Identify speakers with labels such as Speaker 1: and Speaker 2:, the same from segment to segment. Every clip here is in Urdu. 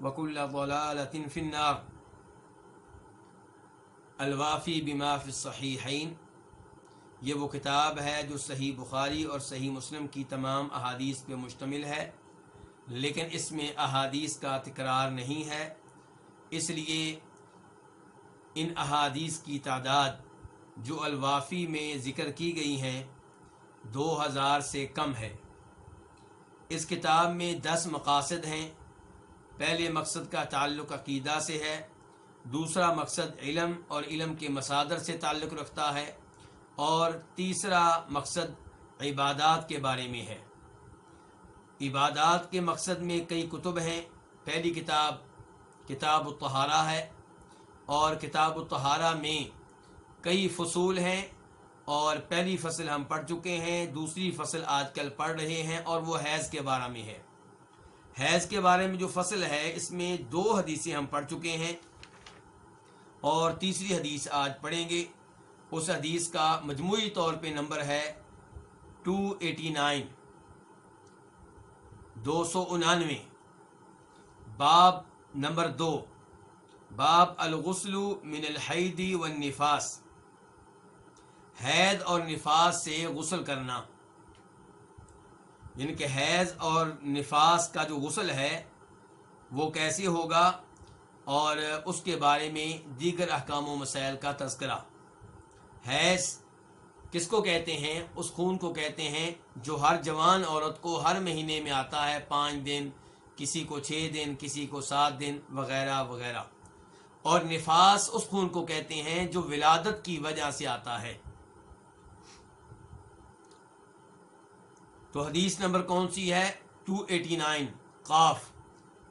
Speaker 1: وكل ضلالة في النار. الوافی بما فی الصحیحین یہ وہ کتاب ہے جو صحیح بخاری اور صحیح مسلم کی تمام احادیث پہ مشتمل ہے، لیکن اس میں احادیث کا تکرار نہیں ہے۔ اس لیے ان احادیث کی تعداد جو الوافی میں ذکر کی گئی ہیں، دو ہزار سے کم ہے۔ اس کتاب میں دس مقاصد ہیں۔ پہلے مقصد کا تعلق عقیدہ سے ہے، دوسرا مقصد علم اور علم کے مصادر سے تعلق رکھتا ہے، اور تیسرا مقصد عبادات کے بارے میں ہے۔ عبادات کے مقصد میں کئی کتب ہیں۔ پہلی کتاب کتاب الطہارہ ہے، اور کتاب الطہارہ میں کئی فصول ہیں، اور پہلی فصل ہم پڑھ چکے ہیں، دوسری فصل آج کل پڑھ رہے ہیں، اور وہ حیض کے بارے میں ہے۔ حیض کے بارے میں جو فصل ہے، اس میں دو حدیثیں ہم پڑھ چکے ہیں اور تیسری حدیث آج پڑھیں گے۔ اس حدیث کا مجموعی طور پہ نمبر ہے ٹو ایٹی نائن، دو سو انانوے، باب نمبر دو، باب الغسل من الحیدی والنفاس، حید اور نفاس سے غسل کرنا۔ یعنی کہ حیض اور نفاس کا جو غسل ہے، وہ کیسے ہوگا اور اس کے بارے میں دیگر احکام و مسائل کا تذکرہ۔ حیض کس کو کہتے ہیں؟ اس خون کو کہتے ہیں جو ہر جوان عورت کو ہر مہینے میں آتا ہے، پانچ دن، کسی کو چھ دن، کسی کو سات دن، وغیرہ وغیرہ۔ اور نفاس اس خون کو کہتے ہیں جو ولادت کی وجہ سے آتا ہے۔ تو حدیث نمبر کون سی ہے؟ 289 قاف۔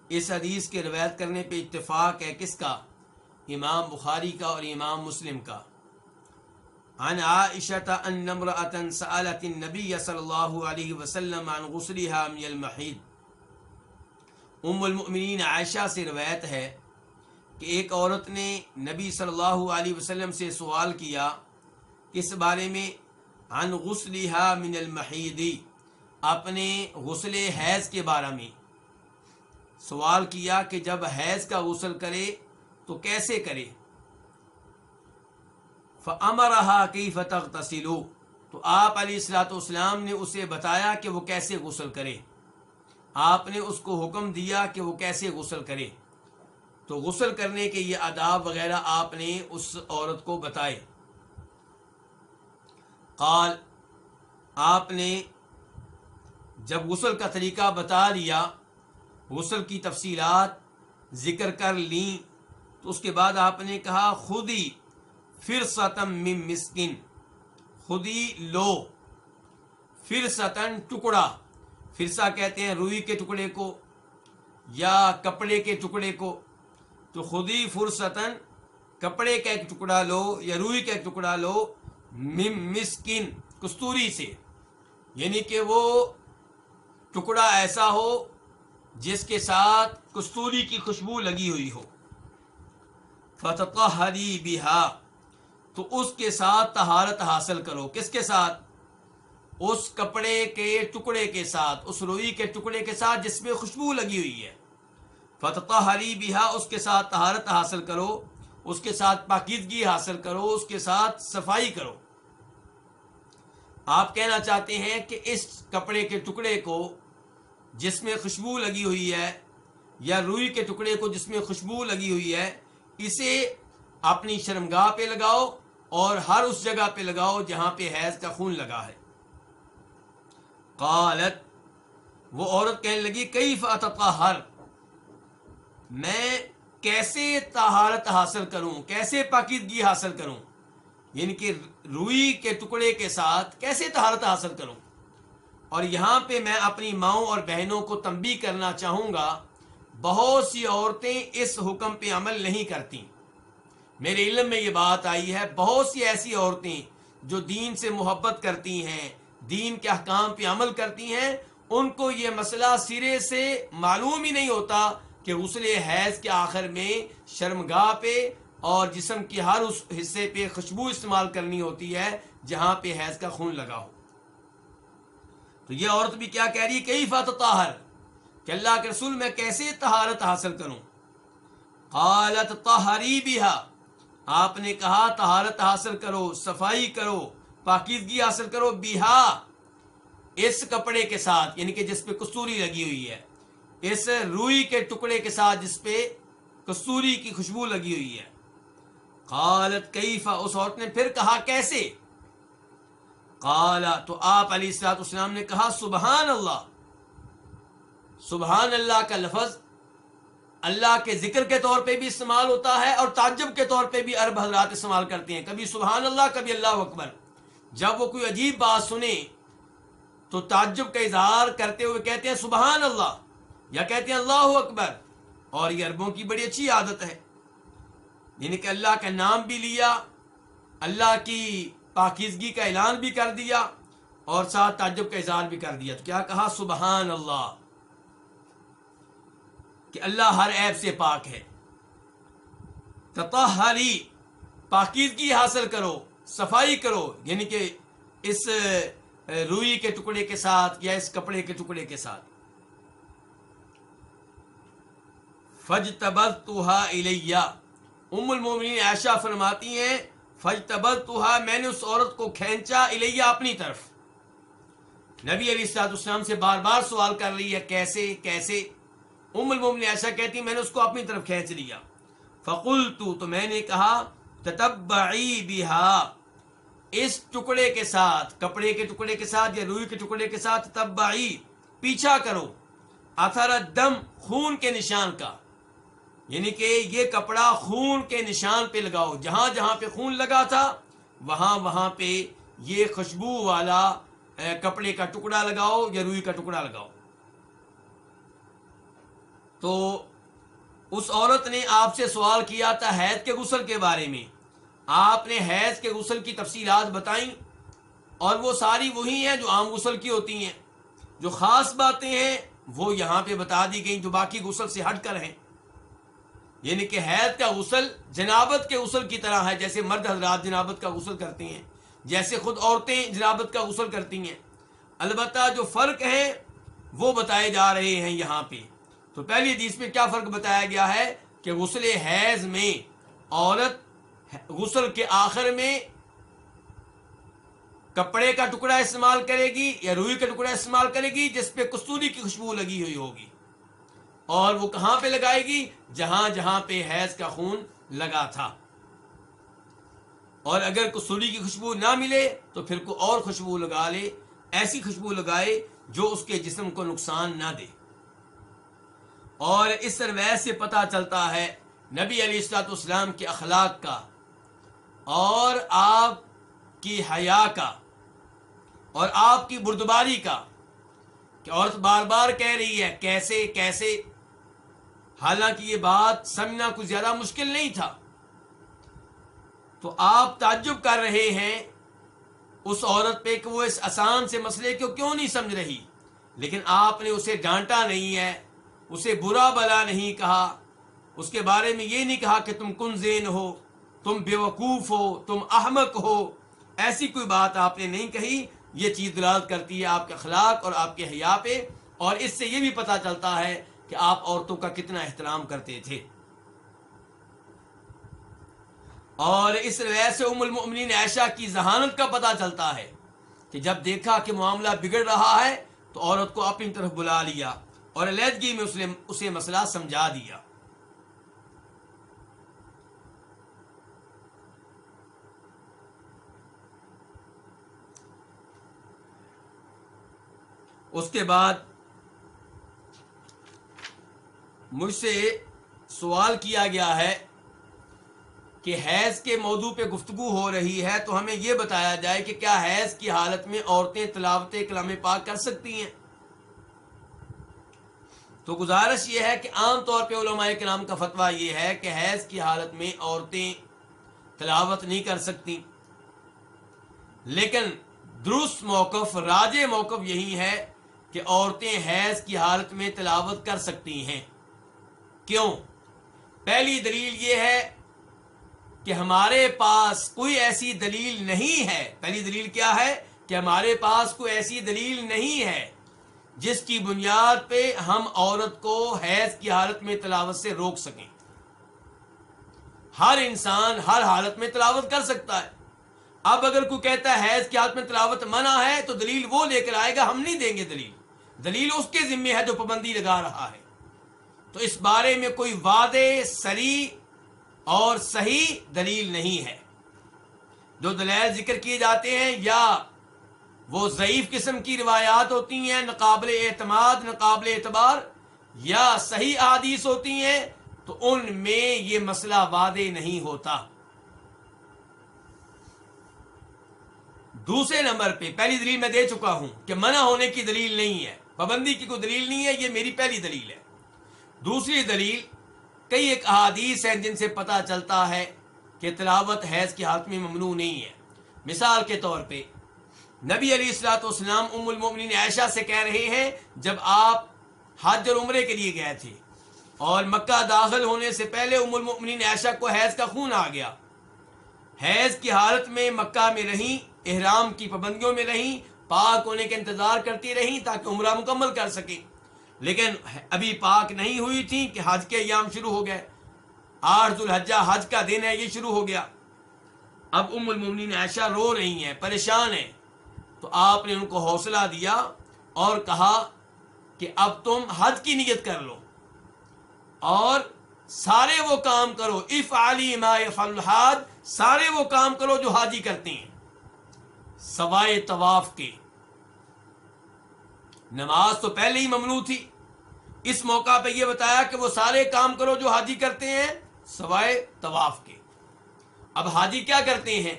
Speaker 1: اس حدیث کے روایت کرنے پہ اتفاق ہے کس کا؟ امام بخاری کا اور امام مسلم کا۔ عن عائشة ان امرأة سألت النبي صلى الله عليه وسلم عن غسلها من المحيط ام المؤمنین عائشہ سے روایت ہے کہ ایک عورت نے نبی صلی اللہ علیہ وسلم سے سوال کیا، کس بارے میں؟ عن غسلها من المحیض۔ اپنے غسل حیض کے بارے میں۔ سوال کیا کہ جب حیض کا غسل کرے تو کیسے کرے؟ فمرحا کی فتح تسلو تو آپ علیہ السلاۃ والسلام نے اسے بتایا کہ وہ کیسے غسل کرے۔ آپ نے اس کو حکم دیا کہ وہ کیسے غسل کرے۔ تو غسل کرنے کے یہ آداب وغیرہ آپ نے اس عورت کو بتائے۔ قال، آپ نے جب غسل کا طریقہ بتا لیا، غسل کی تفصیلات ذکر کر لیں، تو اس کے بعد آپ نے کہا، خودی پھر ستم مسکن، خودی لو پھر ستن ٹکڑا۔ فرسا کہتے ہیں روئی کے ٹکڑے کو یا کپڑے کے ٹکڑے کو۔ تو خودی فرستن کپڑے کا ایک ٹکڑا لو یا روئی کا ایک ٹکڑا لو مم مسکن، کستوری سے۔ یعنی کہ وہ ٹکڑا ایسا ہو جس کے ساتھ کستوری کی خوشبو لگی ہوئی ہو۔ فتح ہری بہا تو اس کے ساتھ طہارت حاصل کرو۔ کس کے ساتھ؟ اس کپڑے کے ٹکڑے کے ساتھ، اس روئی کے ٹکڑے کے ساتھ جس میں خوشبو لگی ہوئی ہے۔ فتح ہری بہا اس کے ساتھ طہارت حاصل کرو۔ اس کے ساتھ پاکیزگی حاصل کرو۔ اس کے ساتھ صفائی کرو۔ آپ کہنا چاہتے ہیں کہ اس کپڑے کے ٹکڑے کو جس میں خوشبو لگی ہوئی ہے یا روئی کے ٹکڑے کو جس میں خوشبو لگی ہوئی ہے، اسے اپنی شرمگاہ پہ لگاؤ اور ہر اس جگہ پہ لگاؤ جہاں پہ حیض کا خون لگا ہے۔ قالت، وہ عورت کہنے لگی کئی فتح میں کیسے طہارت حاصل کروں؟ کیسے پاکیزگی حاصل کروں؟ یعنی کہ روئی کے ٹکڑے کے ساتھ کیسے طہارت حاصل کروں؟ اور یہاں پہ میں اپنی ماؤں اور بہنوں کو تنبیہ کرنا چاہوں گا، بہت سی عورتیں اس حکم پہ عمل نہیں کرتی میرے علم میں یہ بات آئی ہے، بہت سی ایسی عورتیں جو دین سے محبت کرتی ہیں، دین کے احکام پہ عمل کرتی ہیں، ان کو یہ مسئلہ سرے سے معلوم ہی نہیں ہوتا کہ غسل حیض کے آخر میں شرمگاہ پہ اور جسم کی ہر اس حصے پہ خوشبو استعمال کرنی ہوتی ہے جہاں پہ حیض کا خون لگا ہو۔ تو یہ عورت بھی کیا کہہ رہی ہے کئی طاہر؟ کہ اللہ کے رسول میں کیسے طہارت حاصل کروں؟ قالت طہری بھی آپ نے کہا طہارت حاصل کرو، صفائی کرو، پاکیزگی حاصل کرو بیہا اس کپڑے کے ساتھ یعنی کہ جس پہ کستوری لگی ہوئی ہے۔ اس روئی کے ٹکڑے کے ساتھ جس پہ کستوری کی خوشبو لگی ہوئی ہے۔ قالت کیفا اس عورت نے پھر کہا کیسے؟ قالا، تو آپ علی السلاط اسلام نے کہا سبحان اللہ سبحان اللہ کا لفظ اللہ کے ذکر کے طور پہ بھی استعمال ہوتا ہے اور تعجب کے طور پہ بھی عرب حضرات استعمال کرتے ہیں۔ کبھی سبحان اللہ کبھی اللہ اکبر۔ جب وہ کوئی عجیب بات سنے تو تعجب کا اظہار کرتے ہوئے کہتے ہیں سبحان اللہ یا کہتے ہیں، اللہ اکبر۔ اور یہ عربوں کی بڑی اچھی عادت ہے۔ یعنی کہ اللہ کا نام بھی لیا، اللہ کی پاکیزگی کا اعلان بھی کر دیا اور ساتھ تعجب کا اظہار بھی کر دیا۔ تو کیا کہا؟ سبحان اللہ کہ اللہ ہر عیب سے پاک ہے۔ تطہری، پاکیزگی حاصل کرو، صفائی کرو یعنی کہ اس روئی کے ٹکڑے کے ساتھ یا اس کپڑے کے ٹکڑے کے ساتھ۔ فج تبل تو ام المومنین عائشہ فرماتی ہیں فج تبل تو میں نے اس عورت کو کھینچا الیہ اپنی طرف۔ نبی علی سعد اسلام سے بار بار سوال کر رہی ہے، کیسے کیسے؟ ام المومن ایسا کہتی میں نے اس کو اپنی طرف کھینچ لیا۔ فقل تو میں نے کہا، تتبعی بہا، اس ٹکڑے کے ساتھ، کپڑے کے ٹکڑے کے ساتھ یا روئی کے ٹکڑے کے ساتھ تتبعی، پیچھا کرو۔ اثر دم خون کے نشان کا۔ یعنی کہ یہ کپڑا خون کے نشان پہ لگاؤ۔ جہاں جہاں پہ خون لگا تھا، وہاں وہاں پہ یہ خوشبو والا کپڑے کا ٹکڑا لگاؤ یا روئی کا ٹکڑا لگاؤ۔ تو اس عورت نے آپ سے سوال کیا تھا حید کے غسل کے بارے میں۔ آپ نے حیض کے غسل کی تفصیلات بتائیں اور وہ ساری وہی ہیں جو عام غسل کی ہوتی ہیں۔ جو خاص باتیں ہیں، وہ یہاں پہ بتا دی گئی جو باقی غسل سے ہٹ کر ہیں۔ یعنی کہ حید کا غسل جنابت کے غسل کی طرح ہے، جیسے مرد حضرات جنابت کا غسل کرتے ہیں، جیسے خود عورتیں جنابت کا غسل کرتی ہیں۔ البتہ جو فرق ہیں وہ بتائے جا رہے ہیں یہاں پہ۔ تو پہلی حدیث میں کیا فرق بتایا گیا ہے؟ کہ غسل حیض میں عورت غسل کے آخر میں کپڑے کا ٹکڑا استعمال کرے گی یا روئی کا ٹکڑا استعمال کرے گی، جس پہ کستوری کی خوشبو لگی ہوئی ہوگی۔ اور وہ کہاں پہ لگائے گی؟ جہاں جہاں پہ حیض کا خون لگا تھا۔ اور اگر کسوری کی خوشبو نہ ملے تو پھر کوئی اور خوشبو لگا لے، ایسی خوشبو لگائے جو اس کے جسم کو نقصان نہ دے۔ اور اس طرح سے پتا چلتا ہے نبی علی السلاط اسلام کے اخلاق کا اور آپ کی حیا کا اور آپ کی بردباری کا کہ عورت بار بار کہہ رہی ہے، کیسے کیسے؟ حالانکہ یہ بات سمجھنا کچھ زیادہ مشکل نہیں تھا۔ تو آپ تعجب کر رہے ہیں اس عورت پہ کہ وہ اس آسان سے مسئلے کو کیوں نہیں سمجھ رہی؟ لیکن آپ نے اسے ڈانٹا نہیں ہے، اسے برا بلا نہیں کہا۔ اس کے بارے میں یہ نہیں کہا کہ تم کن زین ہو، تم بے وقوف ہو، تم احمق ہو۔ ایسی کوئی بات آپ نے نہیں کہی۔ یہ چیز دلالت کرتی ہے آپ کے اخلاق اور آپ کے حیا پہ۔ اور اس سے یہ بھی پتا چلتا ہے کہ آپ عورتوں کا کتنا احترام کرتے تھے۔ اور اس روایت سے ام المؤمنین عائشہ کی ذہانت کا پتہ چلتا ہے کہ جب دیکھا کہ معاملہ بگڑ رہا ہے تو عورت کو اپنی طرف بلا لیا اور علیحدگی میں اسے مسئلہ سمجھا دیا۔ اس کے بعد مجھ سے سوال کیا گیا ہے کہ حیض کے موضوع پہ گفتگو ہو رہی ہے تو ہمیں یہ بتایا جائے کہ کیا حیض کی حالت میں عورتیں تلاوت کلام پاک کر سکتی ہیں؟ تو گزارش یہ ہے کہ عام طور پہ علماء کلام کا فتویٰ یہ ہے کہ حیض کی حالت میں عورتیں تلاوت نہیں کر سکتی۔ لیکن درست موقف راج موقف یہی ہے کہ عورتیں حیض کی حالت میں تلاوت کر سکتی ہیں۔ کیوں؟ پہلی دلیل یہ ہے کہ ہمارے پاس کوئی ایسی دلیل نہیں ہے۔ پہلی دلیل کیا ہے؟ کہ ہمارے پاس کوئی ایسی دلیل نہیں ہے جس کی بنیاد پہ ہم عورت کو حیض کی حالت میں تلاوت سے روک سکیں۔ ہر انسان ہر حالت میں تلاوت کر سکتا ہے۔ اب اگر کوئی کہتا ہے حیض کی حالت میں تلاوت منع ہے تو دلیل وہ لے کر آئے گا، ہم نہیں دیں گے دلیل۔ دلیل اس کے ذمے ہے جو پابندی لگا رہا ہے۔ تو اس بارے میں کوئی وعدے سری اور صحیح دلیل نہیں ہے۔ جو دلیل ذکر کیے جاتے ہیں، یا وہ ضعیف قسم کی روایات ہوتی ہیں ناقابل اعتماد ناقابل اعتبار، یا صحیح حادیث ہوتی ہیں، تو ان میں یہ مسئلہ وعدے نہیں ہوتا۔ دوسرے نمبر پہ، پہلی دلیل میں دے چکا ہوں کہ منع ہونے کی دلیل نہیں ہے۔ پابندی کی کوئی دلیل نہیں ہے، یہ میری پہلی دلیل ہے۔ دوسری دلیل، کئی ایک احادیث ہیں جن سے پتہ چلتا ہے کہ تلاوت حیض کی حالت میں ممنوع نہیں ہے۔ مثال کے طور پہ، نبی علی السلاۃ والسلام ام المومنین عائشہ سے کہہ رہے ہیں، جب آپ حج اور عمرے کے لیے گئے تھے اور مکہ داخل ہونے سے پہلے ام المومنین عائشہ کو حیض کا خون آ گیا۔ حیض کی حالت میں مکہ میں رہیں، احرام کی پابندیوں میں رہیں، پاک ہونے کا انتظار کرتی رہیں تاکہ عمرہ مکمل کر سکیں۔ لیکن ابھی پاک نہیں ہوئی تھی کہ حج کے ایام شروع ہو گئے۔ آٹھ الحجہ حج کا دن ہے، یہ شروع ہو گیا۔ اب ام المومنین عائشہ رو رہی ہیں، پریشان ہیں۔ تو آپ نے ان کو حوصلہ دیا اور کہا کہ اب تم حج کی نیت کر لو اور سارے وہ کام کرو۔ اف علی ما الحاد سارے وہ کام کرو جو حاجی کرتے ہیں۔ سوائے طواف کے۔ نماز تو پہلے ہی ممنوع تھی۔ اس موقع پہ یہ بتایا کہ وہ سارے کام کرو جو حاجی کرتے ہیں، سوائے طواف کے۔ اب حاجی کیا کرتے ہیں؟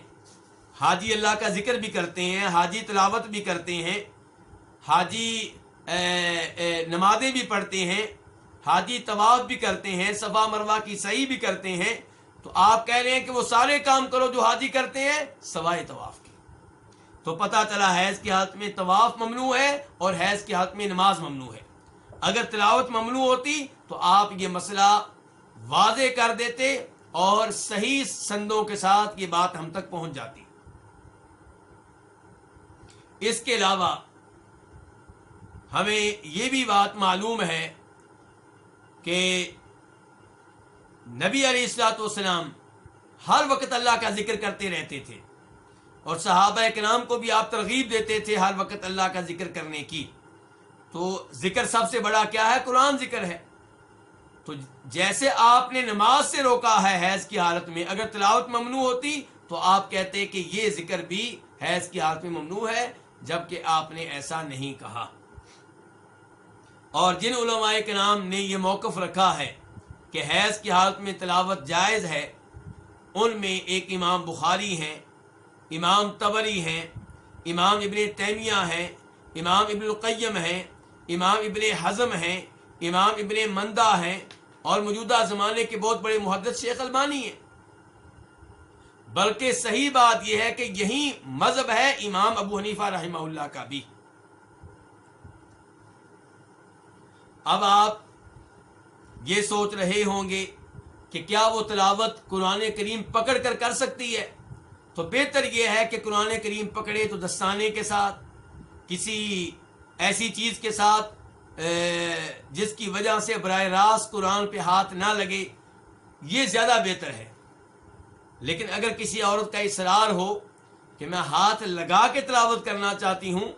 Speaker 1: حاجی اللہ کا ذکر بھی کرتے ہیں، حاجی تلاوت بھی کرتے ہیں، حاجی نمازیں بھی پڑھتے ہیں، حاجی طواف بھی کرتے ہیں، صفا مروا کی صحیح بھی کرتے ہیں۔ تو آپ کہہ رہے ہیں کہ وہ سارے کام کرو جو حاجی کرتے ہیں، سوائے طواف کے۔ تو پتہ چلا حیض کی حالت میں طواف ممنوع ہے اور حیض کی حالت میں نماز ممنوع ہے۔ اگر تلاوت ممنوع ہوتی تو آپ یہ مسئلہ واضح کر دیتے اور صحیح سندوں کے ساتھ یہ بات ہم تک پہنچ جاتی۔ اس کے علاوہ ہمیں یہ بھی بات معلوم ہے کہ نبی علیہ السلاۃ والسلام ہر وقت اللہ کا ذکر کرتے رہتے تھے اور صحابہ کرام کو بھی آپ ترغیب دیتے تھے ہر وقت اللہ کا ذکر کرنے کی۔ تو ذکر سب سے بڑا کیا ہے؟ قرآن ذکر ہے۔ تو جیسے آپ نے نماز سے روکا ہے حیض کی حالت میں، اگر تلاوت ممنوع ہوتی تو آپ کہتے کہ یہ ذکر بھی حیض کی حالت میں ممنوع ہے، جبکہ آپ نے ایسا نہیں کہا۔ اور جن علماء کے نام نے یہ موقف رکھا ہے کہ حیض کی حالت میں تلاوت جائز ہے، ان میں ایک امام بخاری ہیں، امام تبری ہیں، امام ابن تیمیہ ہیں، امام ابن القیم ہیں امام ابن حزم ہیں، امام ابن مندہ ہیں اور موجودہ زمانے کے بہت بڑے محدث شیخ البانی ہیں۔ بلکہ صحیح بات یہ ہے کہ یہی مذہب ہے امام ابو حنیفہ رحمہ اللہ کا بھی۔ اب آپ یہ سوچ رہے ہوں گے کہ کیا وہ تلاوت قرآن کریم پکڑ کر کر سکتی ہے؟ تو بہتر یہ ہے کہ قرآن کریم پکڑے تو دستانے کے ساتھ، کسی ایسی چیز کے ساتھ جس کی وجہ سے براہ راست قرآن پہ ہاتھ نہ لگے، یہ زیادہ بہتر ہے۔ لیکن اگر کسی عورت کا اصرار ہو کہ میں ہاتھ لگا کے تلاوت کرنا چاہتی ہوں،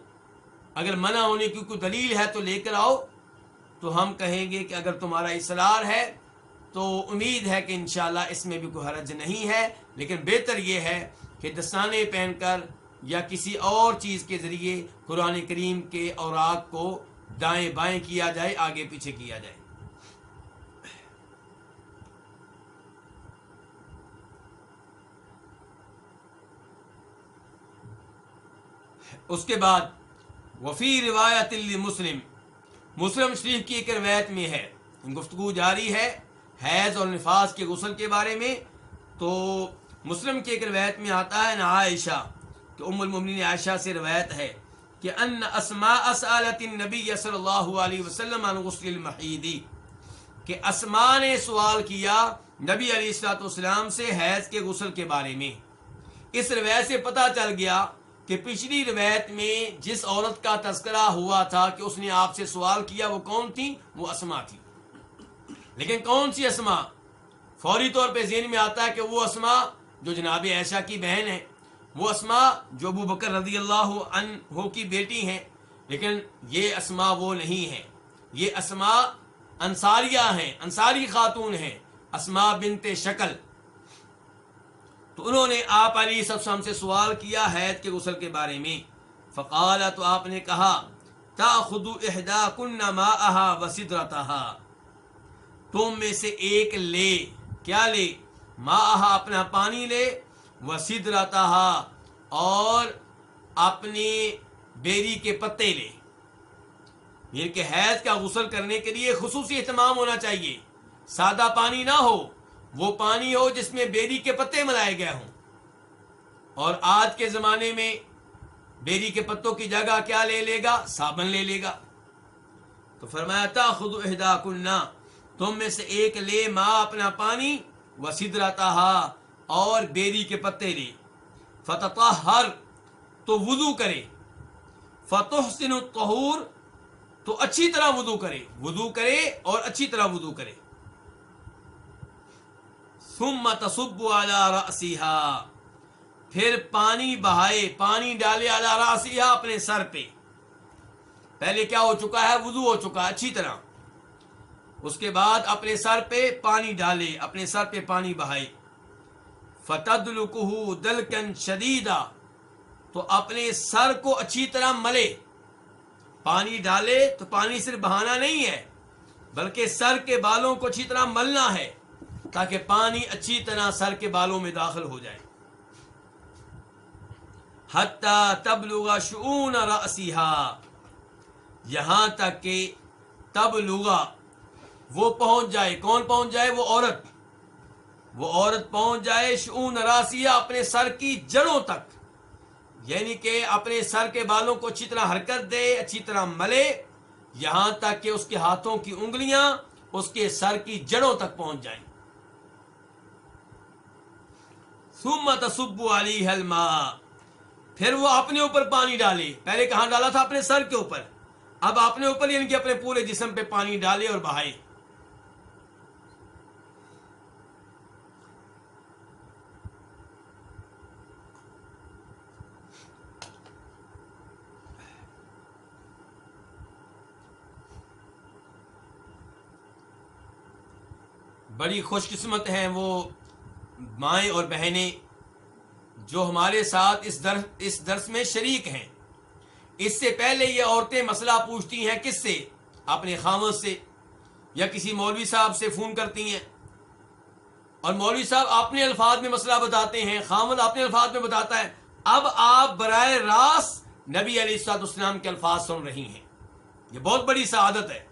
Speaker 1: اگر منع ہونے کی کوئی دلیل ہے تو لے کر آؤ، تو ہم کہیں گے کہ اگر تمہارا اصرار ہے تو امید ہے کہ انشاءاللہ اس میں بھی کوئی حرج نہیں ہے۔ لیکن بہتر یہ ہے کہ دستانے پہن کر یا کسی اور چیز کے ذریعے قرآن کریم کے اوراق کو دائیں بائیں کیا جائے، آگے پیچھے کیا جائے۔ اس کے بعد، وفی روایت مسلم مسلم شریف کی ایک روایت میں ہے۔ گفتگو جاری ہے حیض اور نفاذ کے غسل کے بارے میں۔ تو مسلم کی ایک روایت میں آتا ہے، نا عائشہ۔ کہ ام المن عائشہ سے روایت ہے کہ ان اسماء اسالت النبی صلی اللہ علیہ وسلم عن غسل المحیدی کہ اسماء نے سوال کیا نبی علیہ السلاۃ والسلام سے حیض کے غسل کے بارے میں۔ اس روایت سے پتہ چل گیا کہ پچھلی روایت میں جس عورت کا تذکرہ ہوا تھا کہ اس نے آپ سے سوال کیا وہ کون تھی؟ وہ اسما تھی۔ لیکن کون سی اسما فوری طور پہ ذہن میں آتا ہے کہ وہ اسما جو جناب ایشا کی بہن ہے۔ وہ اسما جو ابو بکر رضی اللہ عنہ کی بیٹی ہیں، لیکن یہ اسما وہ نہیں ہے یہ اسما انصاریہ ہیں، انصاری خاتون ہیں اسما بنت شکل۔ تو انہوں نے آپ علی سب سے ہم سے سوال کیا حید کے غسل کے بارے میں۔ فقال تو آپ نے کہا تا خود احدا کن ما وسید تم میں سے ایک لے۔ کیا لے؟ ما اپنا پانی لے وسید اور اپنی بیری کے پتے لے۔ یعنی کہ حیض کا غسل کرنے کے لیے خصوصی اہتمام ہونا چاہیے۔ سادہ پانی نہ ہو، وہ پانی ہو جس میں بیری کے پتے ملائے گئے ہوں۔ اور آج کے زمانے میں بیری کے پتوں کی جگہ کیا لے لے گا؟ صابن لے لے گا۔ تو فرمایا تھا خود اہدا کنہ تم میں سے ایک لے ماں اپنا پانی وہ سدراتا اور بیری کے پتے لے۔ فتح ہر تو وضو کرے۔ فتح سن تو اچھی طرح وضو کرے۔ وضو کرے اور اچھی طرح وضو کرے۔ ثم تصب على رأسها۔ پھر پانی بہائے، پانی ڈالے على رأسها اپنے سر پہ۔ پہلے کیا ہو چکا ہے؟ وضو ہو چکا اچھی طرح۔ اس کے بعد اپنے سر پہ پانی ڈالے، اپنے سر پہ پانی بہائے۔ فتدلکہ دلکن شدیدہ، تو اپنے سر کو اچھی طرح ملے۔ پانی ڈالے تو پانی صرف بہانا نہیں ہے، بلکہ سر کے بالوں کو اچھی طرح ملنا ہے، تاکہ پانی اچھی طرح سر کے بالوں میں داخل ہو جائے۔ تب لوگا شعون یہاں تک کہ تب وہ پہنچ جائے، کون پہنچ جائے؟ وہ عورت۔ وہ عورت پہنچ جائے شعون راسیہ اپنے سر کی جڑوں تک۔ یعنی کہ اپنے سر کے بالوں کو اچھی طرح حرکت دے، اچھی طرح ملے۔ یہاں تک کہ اس کے ہاتھوں کی انگلیاں اس کے سر کی جڑوں تک پہنچ جائیں۔ تصب علی حلما پھر وہ اپنے اوپر پانی ڈالے۔ پہلے کہاں ڈالا تھا؟ اپنے سر کے اوپر۔ اب اپنے اوپر یعنی کہ اپنے پورے جسم پہ پانی ڈالے اور بہائے۔ بڑی خوش قسمت ہیں وہ مائیں اور بہنیں جو ہمارے ساتھ اس درس اس درس میں شریک ہیں۔ اس سے پہلے یہ عورتیں مسئلہ پوچھتی ہیں کس سے؟ اپنے خامد سے یا کسی مولوی صاحب سے فون کرتی ہیں۔ اور مولوی صاحب اپنے الفاظ میں مسئلہ بتاتے ہیں خامد اپنے الفاظ میں بتاتا ہے۔ اب آپ برائے راست نبی علی السلاط اسلام کے الفاظ سن رہی ہیں۔ یہ بہت بڑی سعادت ہے۔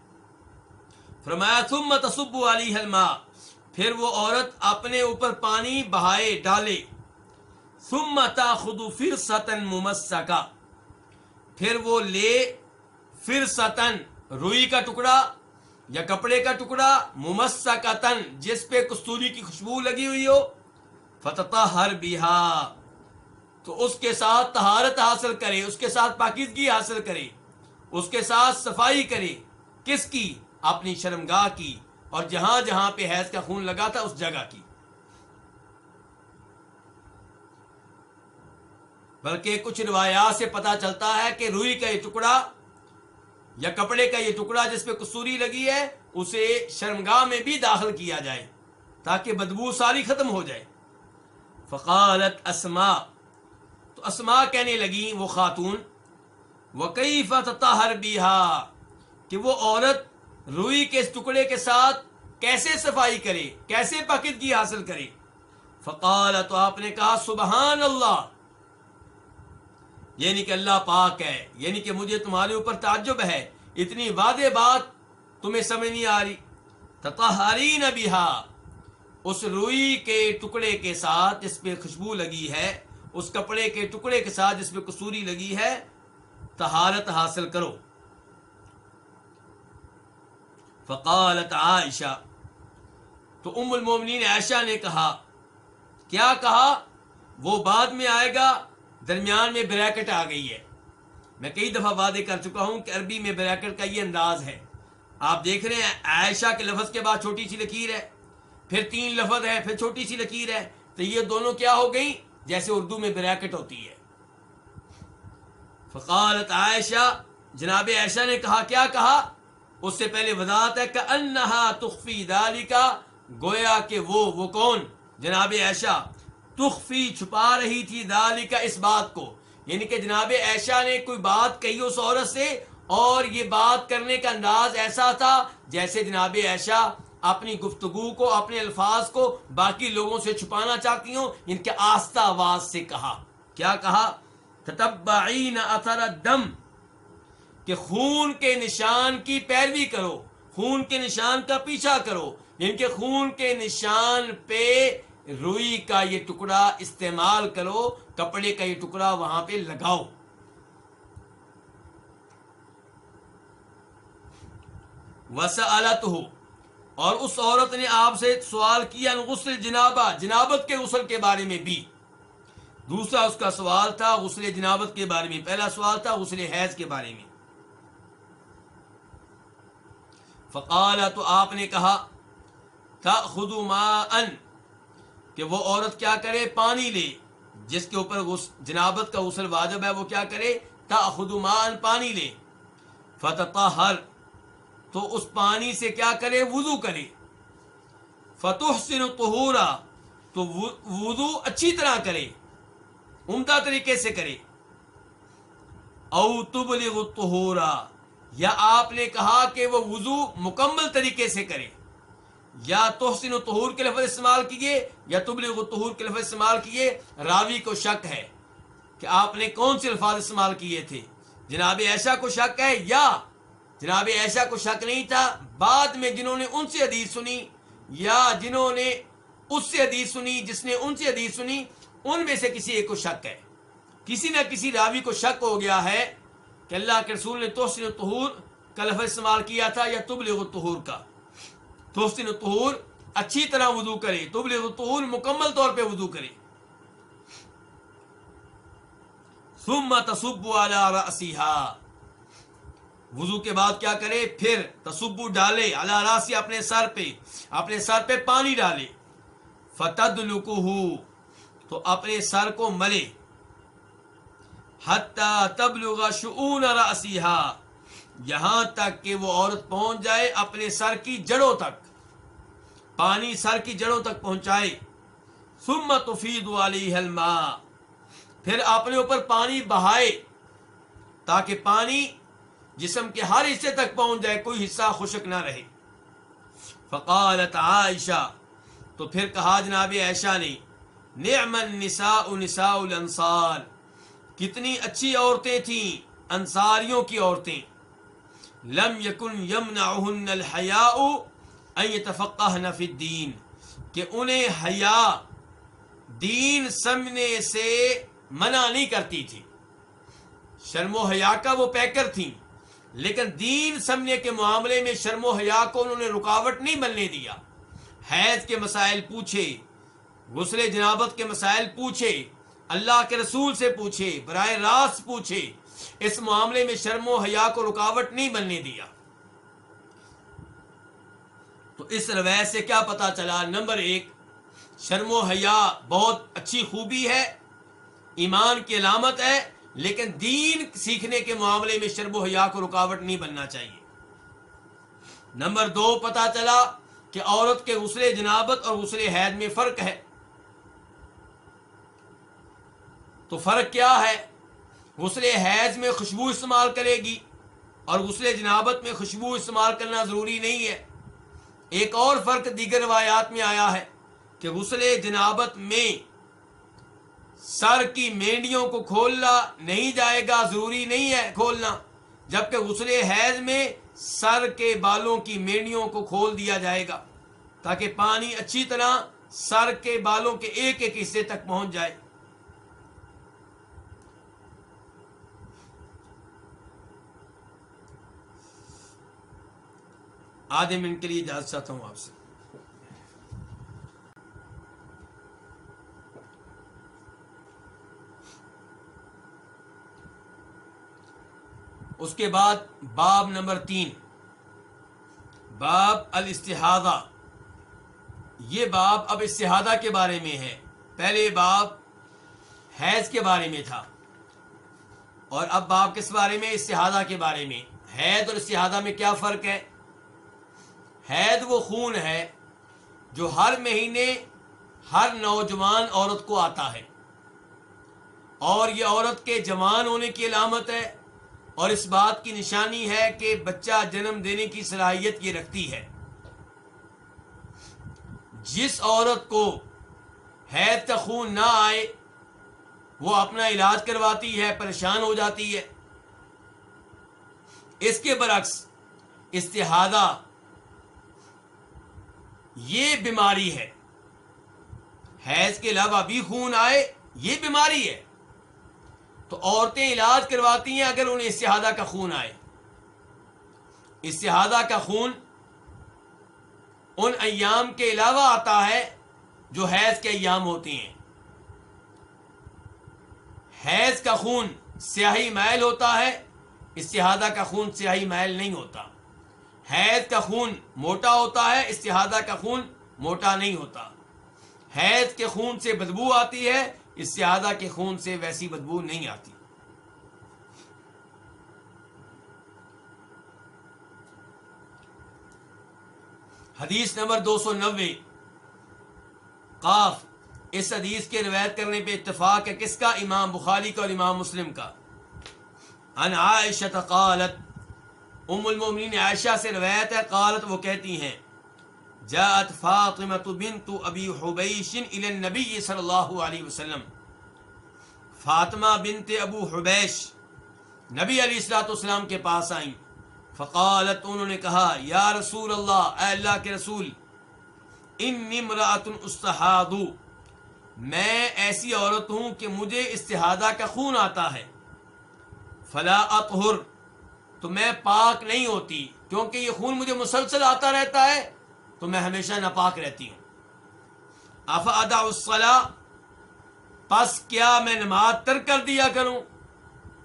Speaker 1: فرمایا، ثم تصب علی حلما پھر وہ عورت اپنے اوپر پانی بہائے ڈالے۔ ثم تاخذ فرصتن ممسکا پھر وہ لے فرصتن روئی کا ٹکڑا یا کپڑے کا ٹکڑا ممسا تن جس پہ کستوری کی خوشبو لگی ہوئی ہو۔ فتح ہر بیہا تو اس کے ساتھ تہارت حاصل کرے، اس کے ساتھ پاکیزگی حاصل کرے، اس کے ساتھ صفائی کرے۔ کس کی؟ اپنی شرمگاہ کی۔ اور جہاں جہاں پہ حیض کا خون لگا تھا اس جگہ کی۔ بلکہ کچھ روایات سے پتا چلتا ہے کہ روئی کا یہ ٹکڑا یا کپڑے کا یہ ٹکڑا جس پہ کسوری لگی ہے، اسے شرمگاہ میں بھی داخل کیا جائے تاکہ بدبو ساری ختم ہو جائے۔ فقالت اسما تو اسما کہنے لگی وہ خاتون وہ کئی فتح بیہا کہ وہ عورت روئی کے اس ٹکڑے کے ساتھ کیسے صفائی کرے؟ کیسے پاکیزگی حاصل کرے؟ فقال، تو آپ نے کہا، سبحان اللہ۔ یعنی کہ اللہ پاک ہے یعنی کہ مجھے تمہارے اوپر تعجب ہے۔ اتنی وعدے بات تمہیں سمجھ نہیں آ رہی۔ تطہرین بہا۔ اس روئی کے ٹکڑے کے ساتھ جس پہ خوشبو لگی ہے، اس کپڑے کے ٹکڑے کے ساتھ جس پہ کسوری لگی ہے تہارت حاصل کرو۔ فقالت عائشہ۔ تو ام المومنین عائشہ نے کہا، کیا کہا؟ وہ بعد میں آئے گا، درمیان میں بریکٹ آ گئی ہے۔ میں کئی دفعہ وعدے کر چکا ہوں کہ عربی میں بریکٹ کا یہ انداز ہے۔ آپ دیکھ رہے ہیں، عائشہ کے لفظ کے بعد چھوٹی سی لکیر ہے، پھر تین لفظ ہے پھر چھوٹی سی لکیر ہے۔ تو یہ دونوں کیا ہو گئی جیسے اردو میں بریکٹ ہوتی ہے۔ فقالت عائشہ، جناب عائشہ نے کہا، کیا کہا؟ اس سے پہلے وضاحت ہے کہ انہا تخفی دالی کا گویا کہ وہ وہ کون؟ جناب عائشہ، تخفی چھپا رہی تھی دالی کا اس بات کو۔ یعنی کہ جناب عائشہ نے کوئی بات کہی اس عورت سے اور یہ بات کرنے کا انداز ایسا تھا جیسے جناب عائشہ اپنی گفتگو کو، اپنے الفاظ کو باقی لوگوں سے چھپانا چاہتی ہوں یعنی ان کے آستہ آواز سے کہا۔ کیا کہا؟ تتبعین اثر الدم۔ کہ خون کے نشان کی پیروی کرو، خون کے نشان کا پیچھا کرو یعنی ان کے خون کے نشان پہ روئی کا یہ ٹکڑا استعمال کرو، کپڑے کا یہ ٹکڑا وہاں پہ لگاؤ۔ وسالت ہو اور اس عورت نے آپ سے سوال کیا، غسل جنابہ، جنابت کے غسل کے بارے میں بھی۔ دوسرا اس کا سوال تھا، غسل جنابت کے بارے میں۔ پہلا سوال تھا، غسل حیض کے بارے میں۔ فقال تو آپ نے کہا تھا خود کہ وہ عورت کیا کرے؟ پانی لے۔ جس کے اوپر جنابت کا غسل واجب ہے، وہ کیا کرے؟ تا خود پانی لے۔ فتح تو اس پانی سے کیا کرے؟ وضو کرے۔ فتح سن تو وضو اچھی طرح کرے۔ عمدہ طریقے سے کرے۔ او تبلغ طہورا یا آپ نے کہا کہ وہ وضو مکمل طریقے سے کرے۔ یا توحسن و طہور کے لفظ استعمال کیے یا تبلغ طہور کے لفظ استعمال کیے راوی کو شک ہے کہ آپ نے کون سے الفاظ استعمال کیے تھے۔ جناب ایسا کو شک ہے یا جناب ایسا کو شک نہیں تھا؟ بعد میں جنہوں نے ان سے حدیث سنی یا جنہوں نے اس سے حدیث سنی، جس نے ان سے حدیث سنی، ان میں سے کسی ایک کو شک ہے۔ کسی نہ کسی راوی کو شک ہو گیا ہے۔ کہ اللہ کے رسول نے توسن طہور کا لفظ استعمال کیا تھا، یا تبلغ طہور کا۔ توسن طہور اچھی طرح وضو کرے تبلغ طہور مکمل طور پہ وضو کرے ثم تصب على رأسها وضو کے بعد کیا کرے پھر تصبو ڈالے اللہ راسی اپنے سر پہ، اپنے سر پہ پانی ڈالے فتد تو اپنے سر کو ملے حتی تبلغ شعون راسیہا یہاں تک کہ وہ عورت پہنچ جائے اپنے سر کی جڑوں تک، پانی سر کی جڑوں تک پہنچائے، ثم تفید علیہ الماء، پھر اپنے اوپر پانی بہائے، تاکہ پانی جسم کے ہر حصے تک پہنچ جائے، کوئی حصہ خشک نہ رہے۔ فقالت عائشہ، تو پھر کہا جناب عائشہ نے، نعم النساء نساء الانصار کتنی اچھی عورتیں تھیں، انصاریوں کی عورتیں۔ لم یکن یمنعہن الحیاء ان یتفقہن فی الدین، کہ انہیں حیا دین سمنے سے منع نہیں کرتی تھی۔ شرم و حیا کا وہ پیکر تھیں، لیکن دین سمجھنے کے معاملے میں شرم و حیا کو انہوں نے رکاوٹ نہیں بننے دیا۔ حیض کے مسائل پوچھے، غسل جنابت کے مسائل پوچھے اللہ کے رسول سے پوچھے، براہ راست پوچھے، اس معاملے میں شرم و حیا کو رکاوٹ نہیں بننے دیا۔ تو اس روایت سے کیا پتا چلا؟ نمبر ایک، شرم و حیا بہت اچھی خوبی ہے، ایمان کی علامت ہے، لیکن دین سیکھنے کے معاملے میں شرم و حیا کو رکاوٹ نہیں بننا چاہیے۔ نمبر دو پتا چلا کہ عورت کے غسل جنابت اور غسل حید میں فرق ہے۔ تو فرق کیا ہے؟ غسل حیض میں خوشبو استعمال کرے گی اور غسل جنابت میں خوشبو استعمال کرنا ضروری نہیں ہے۔ ایک اور فرق دیگر روایات میں آیا ہے کہ غسل جنابت میں سر کی مینڈیوں کو کھولنا نہیں جائے گا، ضروری نہیں ہے کھولنا، جبکہ غسل حیض میں سر کے بالوں کی مینڈیوں کو کھول دیا جائے گا تاکہ پانی اچھی طرح سر کے بالوں کے ایک ایک حصے تک پہنچ جائے۔ آدھے منٹ کے لیے اجازت چاہتا ہوں آپ سے۔ اس کے بعد باب نمبر تین۔ باب الاستحادہ۔ یہ باب اب استحادہ کے بارے میں ہے۔ پہلے باب حیض کے بارے میں تھا۔ اور اب باب کس بارے میں؟ استحادہ کے بارے میں۔ حید اور استحادہ میں کیا فرق ہے؟ حید وہ خون ہے جو ہر مہینے ہر نوجوان عورت کو آتا ہے۔ اور یہ عورت کے جوان ہونے کی علامت ہے اور اس بات کی نشانی ہے کہ بچہ جنم دینے کی صلاحیت یہ رکھتی ہے۔ جس عورت کو حید کا خون نہ آئے، وہ اپنا علاج کرواتی ہے، پریشان ہو جاتی ہے۔ اس کے برعکس استحادہ یہ بیماری ہے۔ حیض کے علاوہ بھی خون آئے، یہ بیماری ہے۔ تو عورتیں علاج کرواتی ہیں اگر انہیں استحادہ کا خون آئے۔ استحادہ کا خون ان ایام کے علاوہ آتا ہے جو حیض کے ایام ہوتے ہیں۔ حیض کا خون سیاہی محل ہوتا ہے، استحادہ کا خون سیاہی محل نہیں ہوتا۔ حیض کا خون موٹا ہوتا ہے، استحادہ کا خون موٹا نہیں ہوتا۔ حیض کے خون سے بدبو آتی ہے، استحادہ کے خون سے ویسی بدبو نہیں آتی۔ حدیث نمبر دو سو نوے۔ قاف، اس حدیث کے روایت کرنے پہ اتفاق ہے، کس کا؟ امام بخاری کا اور امام مسلم کا۔ ان عائشہ قالت ام المومنین عائشہ سے روایت ہے، قالت وہ کہتی ہیں، جاءت فاطمہ بنت ابی حبیش الى النبی صلی اللہ علیہ وسلم۔ فاطمہ بنت ابو حبیش نبی علیہ السلاۃ والسلام کے پاس آئیں۔ فقالت، انہوں نے کہا، یا رسول اللہ، اے اللہ کے رسول ان نمرات استحاد میں ایسی عورت ہوں کہ مجھے استحادہ کا خون آتا ہے۔ فلا اطہر۔ تو میں پاک نہیں ہوتی، کیونکہ یہ خون مجھے مسلسل آتا رہتا ہے، تو میں ہمیشہ ناپاک رہتی ہوں۔ افادا الصلاح پس کیا میں نماز ترک کر دیا کروں؟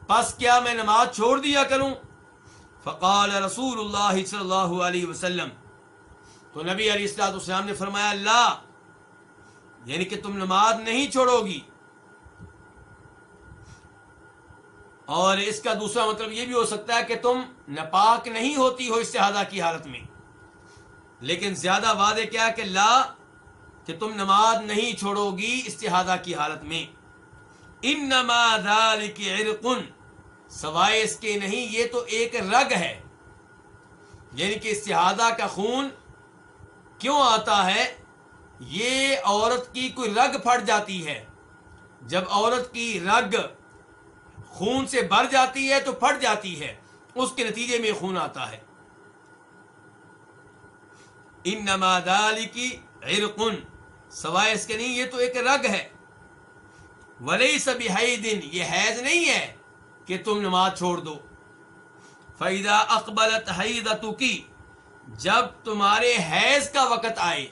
Speaker 1: پس کیا میں نماز چھوڑ دیا کروں؟ فقال رسول اللہ صلی اللہ علیہ وسلم۔ تو نبی علیہ السلاط اسلام نے فرمایا اللہ یعنی کہ تم نماز نہیں چھوڑو گی۔ اور اس کا دوسرا مطلب یہ بھی ہو سکتا ہے کہ تم نپاک نہیں ہوتی ہو استحادہ کی حالت میں۔ لیکن زیادہ وعدے کیا کہ لا، کہ تم نماز نہیں چھوڑو گی استحادہ کی حالت میں۔ ان نماز سوائے اس کے نہیں، یہ تو ایک رگ ہے۔ یعنی کہ استحادہ کا خون کیوں آتا ہے؟ یہ عورت کی کوئی رگ پھٹ جاتی ہے۔ جب عورت کی رگ خون سے بھر جاتی ہے تو پھٹ جاتی ہے۔ اس کے نتیجے میں خون آتا ہے۔ ان نمادال کی عرقن سوائے اس کے نہیں، یہ تو ایک رگ ہے۔ ولی سبھی دن یہ حیض نہیں ہے کہ تم نماز چھوڑ دو۔ فیدا اقبلت حیدت کی جب تمہارے حیض کا وقت آئے،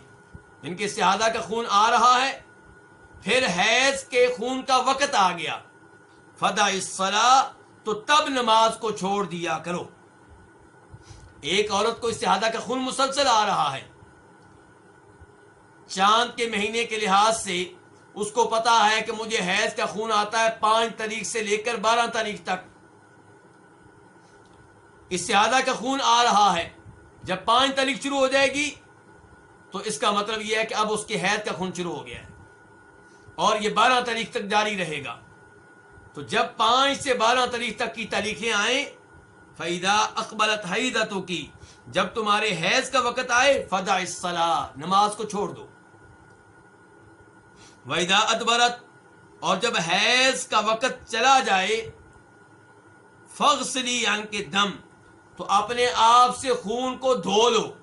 Speaker 1: ان کے استحادہ کا خون آ رہا ہے، پھر حیض کے خون کا وقت آ گیا۔ فدا الصلاح تو تب نماز کو چھوڑ دیا کرو۔ ایک عورت کو استحادہ کا خون مسلسل آ رہا ہے۔ چاند کے مہینے کے لحاظ سے اس کو پتا ہے کہ مجھے حیض کا خون آتا ہے پانچ تاریخ سے لے کر بارہ تاریخ تک۔ استحادہ کا خون آ رہا ہے۔ جب پانچ تاریخ شروع ہو جائے گی، تو اس کا مطلب یہ ہے کہ اب اس کے حید کا خون شروع ہو گیا ہے۔ اور یہ بارہ تاریخ تک جاری رہے گا۔ تو جب پانچ سے بارہ تاریخ تک کی تاریخیں آئیں فیدا اقبلت حیدتوں کی جب تمہارے حیض کا وقت آئے فدا الصلاح نماز کو چھوڑ دو۔ ویدا ادبرت اور جب حیض کا وقت چلا جائے فغسلی یعنی کے دم تو اپنے آپ سے خون کو دھو لو۔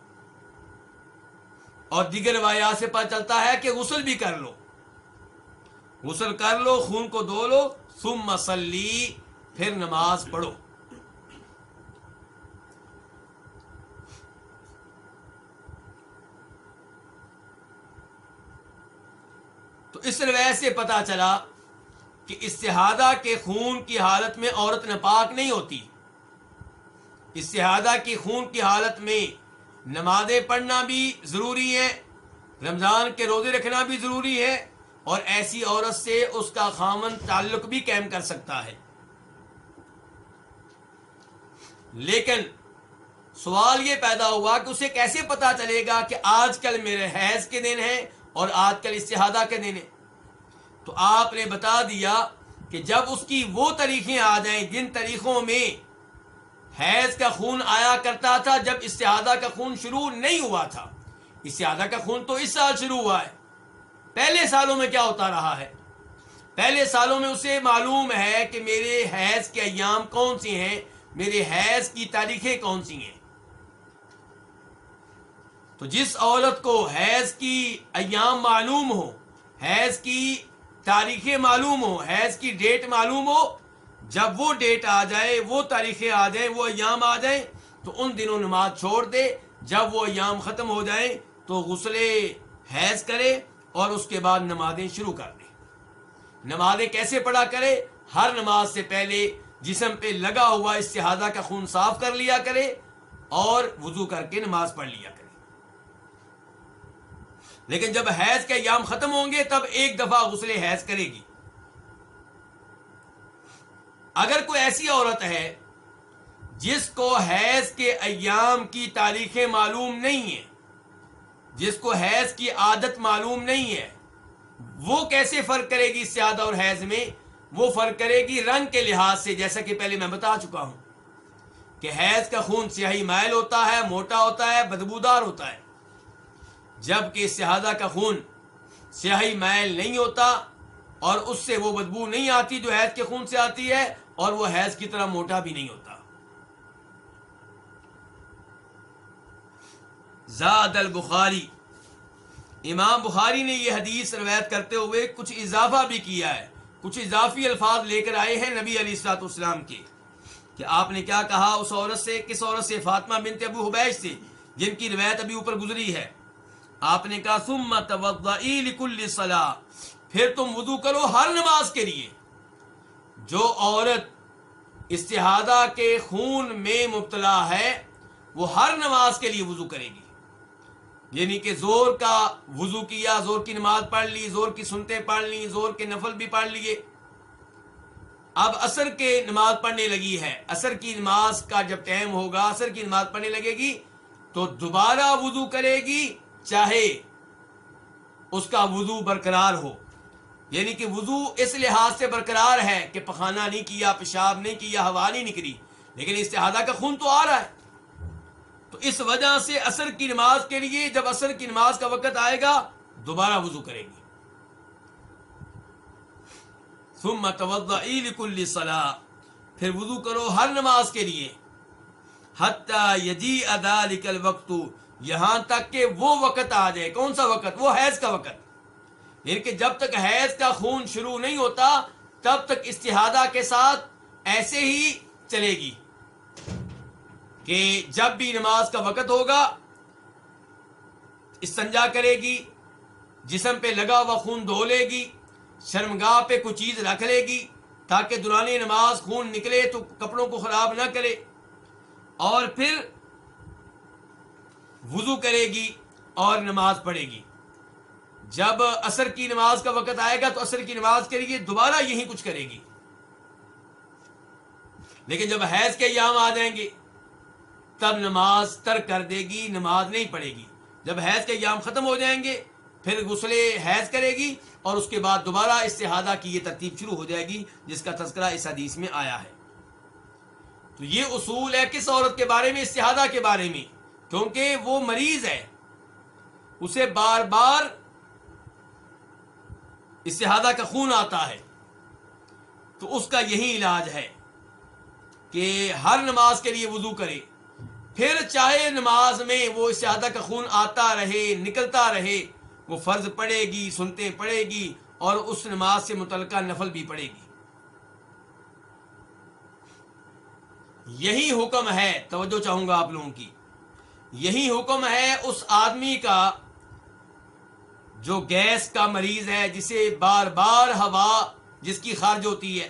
Speaker 1: اور دیگر روایات سے پتہ چلتا ہے کہ غسل بھی کر لو۔ غسل کر لو، خون کو دھو لو ثم مسلی پھر نماز پڑھو۔ تو اس روایت سے پتا چلا کہ استحادہ کے خون کی حالت میں عورت ناپاک نہیں ہوتی۔ استحادہ کی خون کی حالت میں نمازیں پڑھنا بھی ضروری ہے، رمضان کے روزے رکھنا بھی ضروری ہے اور ایسی عورت سے اس کا خامن تعلق بھی قائم کر سکتا ہے۔ لیکن سوال یہ پیدا ہوا کہ اسے کیسے پتا چلے گا کہ آج کل میرے حیض کے دن ہیں اور آج کل استحادہ کے دن ہیں؟ تو آپ نے بتا دیا کہ جب اس کی وہ طریقیں آ جائیں، جن طریقوں میں حیض کا خون آیا کرتا تھا، جب استحادہ کا خون شروع نہیں ہوا تھا۔ استحادہ کا خون تو اس سال شروع ہوا ہے۔ پہلے سالوں میں کیا ہوتا رہا ہے؟ پہلے سالوں میں اسے معلوم ہے کہ میرے حیض کے ایام کون سی ہیں؟ میرے حیض کی تاریخیں کون سی ہیں؟ تو جس عورت کو حیض کی ایام معلوم ہو، حیض کی تاریخیں معلوم ہو، حیض کی ڈیٹ معلوم ہو، جب وہ ڈیٹ آ جائے، وہ تاریخیں آ جائیں، وہ ایام آ جائیں، تو ان دنوں نماز چھوڑ دے۔ جب وہ ایام ختم ہو جائیں، تو غسل حیض کرے۔ اور اس کے بعد نمازیں شروع کر دے نمازیں کیسے پڑھا کرے؟ ہر نماز سے پہلے جسم پہ لگا ہوا استحادہ کا خون صاف کر لیا کرے اور وضو کر کے نماز پڑھ لیا کرے۔ لیکن جب حیض کے ایام ختم ہوں گے تب ایک دفعہ غسل حیض کرے گی۔ اگر کوئی ایسی عورت ہے جس کو حیض کے ایام کی تاریخیں معلوم نہیں ہیں جس کو حیض کی عادت معلوم نہیں ہے، وہ کیسے فرق کرے گی سیادہ اور حیض میں؟ وہ فرق کرے گی رنگ کے لحاظ سے، جیسا کہ پہلے میں بتا چکا ہوں کہ حیض کا خون سیاہی مائل ہوتا ہے، موٹا ہوتا ہے، بدبودار ہوتا ہے۔ جبکہ استحادہ کا خون سیاہی مائل نہیں ہوتا اور اس سے وہ بدبو نہیں آتی جو حیض کے خون سے آتی ہے، اور وہ حیض کی طرح موٹا بھی نہیں ہوتا۔ زاد البخاری۔ امام بخاری نے یہ حدیث روایت کرتے ہوئے کچھ اضافہ بھی کیا ہے۔ کچھ اضافی الفاظ لے کر آئے ہیں نبی علی السلاط اسلام کے۔ کہ آپ نے کیا کہا اس عورت سے؟ کس عورت سے؟ فاطمہ بنت ابو حبیش سے، جن کی روایت ابھی اوپر گزری ہے۔ آپ نے کہا، ثم توضعی لکل صلاح۔ پھر تم وضو کرو ہر نماز کے لیے۔ جو عورت استحادہ کے خون میں مبتلا ہے، وہ ہر نماز کے لیے وضو کرے گی۔ یعنی کہ زور کا وضو کیا، زور کی نماز پڑھ لی، زور کی سنتے پڑھ لی، زور کے نفل بھی پڑھ لیے۔ اب اثر کے نماز پڑھنے لگی ہے۔ اثر کی نماز کا جب ٹائم ہوگا اثر کی نماز پڑھنے لگے گی تو دوبارہ وضو کرے گی، چاہے اس کا وضو برقرار ہو۔ یعنی کہ وضو اس لحاظ سے برقرار ہے کہ پخانہ نہیں کیا، پیشاب نہیں کیا، ہوا نہیں نکلی۔ لیکن استحادہ کا خون تو آ رہا ہے۔ تو اس وجہ سے اثر کی نماز کے لیے جب اثر کی نماز کا وقت آئے گا، دوبارہ وضو کرے گی ثم توضعی لکل صلاح پھر وضو کرو ہر نماز کے لیے۔ حتی یجی ادا لکل وقت یہاں تک کہ وہ وقت آ جائے۔ کون سا وقت؟ وہ حیض کا وقت۔ یعنی کہ جب تک حیض کا خون شروع نہیں ہوتا، تب تک استحادہ کے ساتھ ایسے ہی چلے گی۔ کہ جب بھی نماز کا وقت ہوگا، استنجا کرے گی، جسم پہ لگا ہوا خون دھو لے گی، شرمگاہ پہ کچھ چیز رکھ لے گی، تاکہ دوران نماز خون نکلے تو کپڑوں کو خراب نہ کرے۔ اور پھر وضو کرے گی اور نماز پڑھے گی۔ جب عصر کی نماز کا وقت آئے گا تو عصر کی نماز کے لیے دوبارہ یہی کچھ کرے گی۔ لیکن جب حیض کے ایام آ جائیں گے تب نماز ترک کر دے گی، نماز نہیں پڑھے گی۔ جب حیض کے ایام ختم ہو جائیں گے، پھر غسل حیض کرے گی اور اس کے بعد دوبارہ استحادہ کی یہ ترتیب شروع ہو جائے گی، جس کا تذکرہ اس حدیث میں آیا ہے۔ تو یہ اصول ہے کس عورت کے بارے میں، استحادہ کے بارے میں؟ کیونکہ وہ مریض ہے۔ اسے بار بار استحادہ کا خون آتا ہے۔ تو اس کا یہی علاج ہے کہ ہر نماز کے لیے وضو کرے۔ پھر چاہے نماز میں وہ استحادہ کا خون آتا رہے، نکلتا رہے، وہ فرض پڑے گی، سنتے پڑے گی اور اس نماز سے متعلقہ نفل بھی پڑے گی۔ یہی حکم ہے، توجہ چاہوں گا آپ لوگوں کی۔ یہی حکم ہے اس آدمی کا جو گیس کا مریض ہے، جسے بار بار ہوا، جس کی خارج ہوتی ہے۔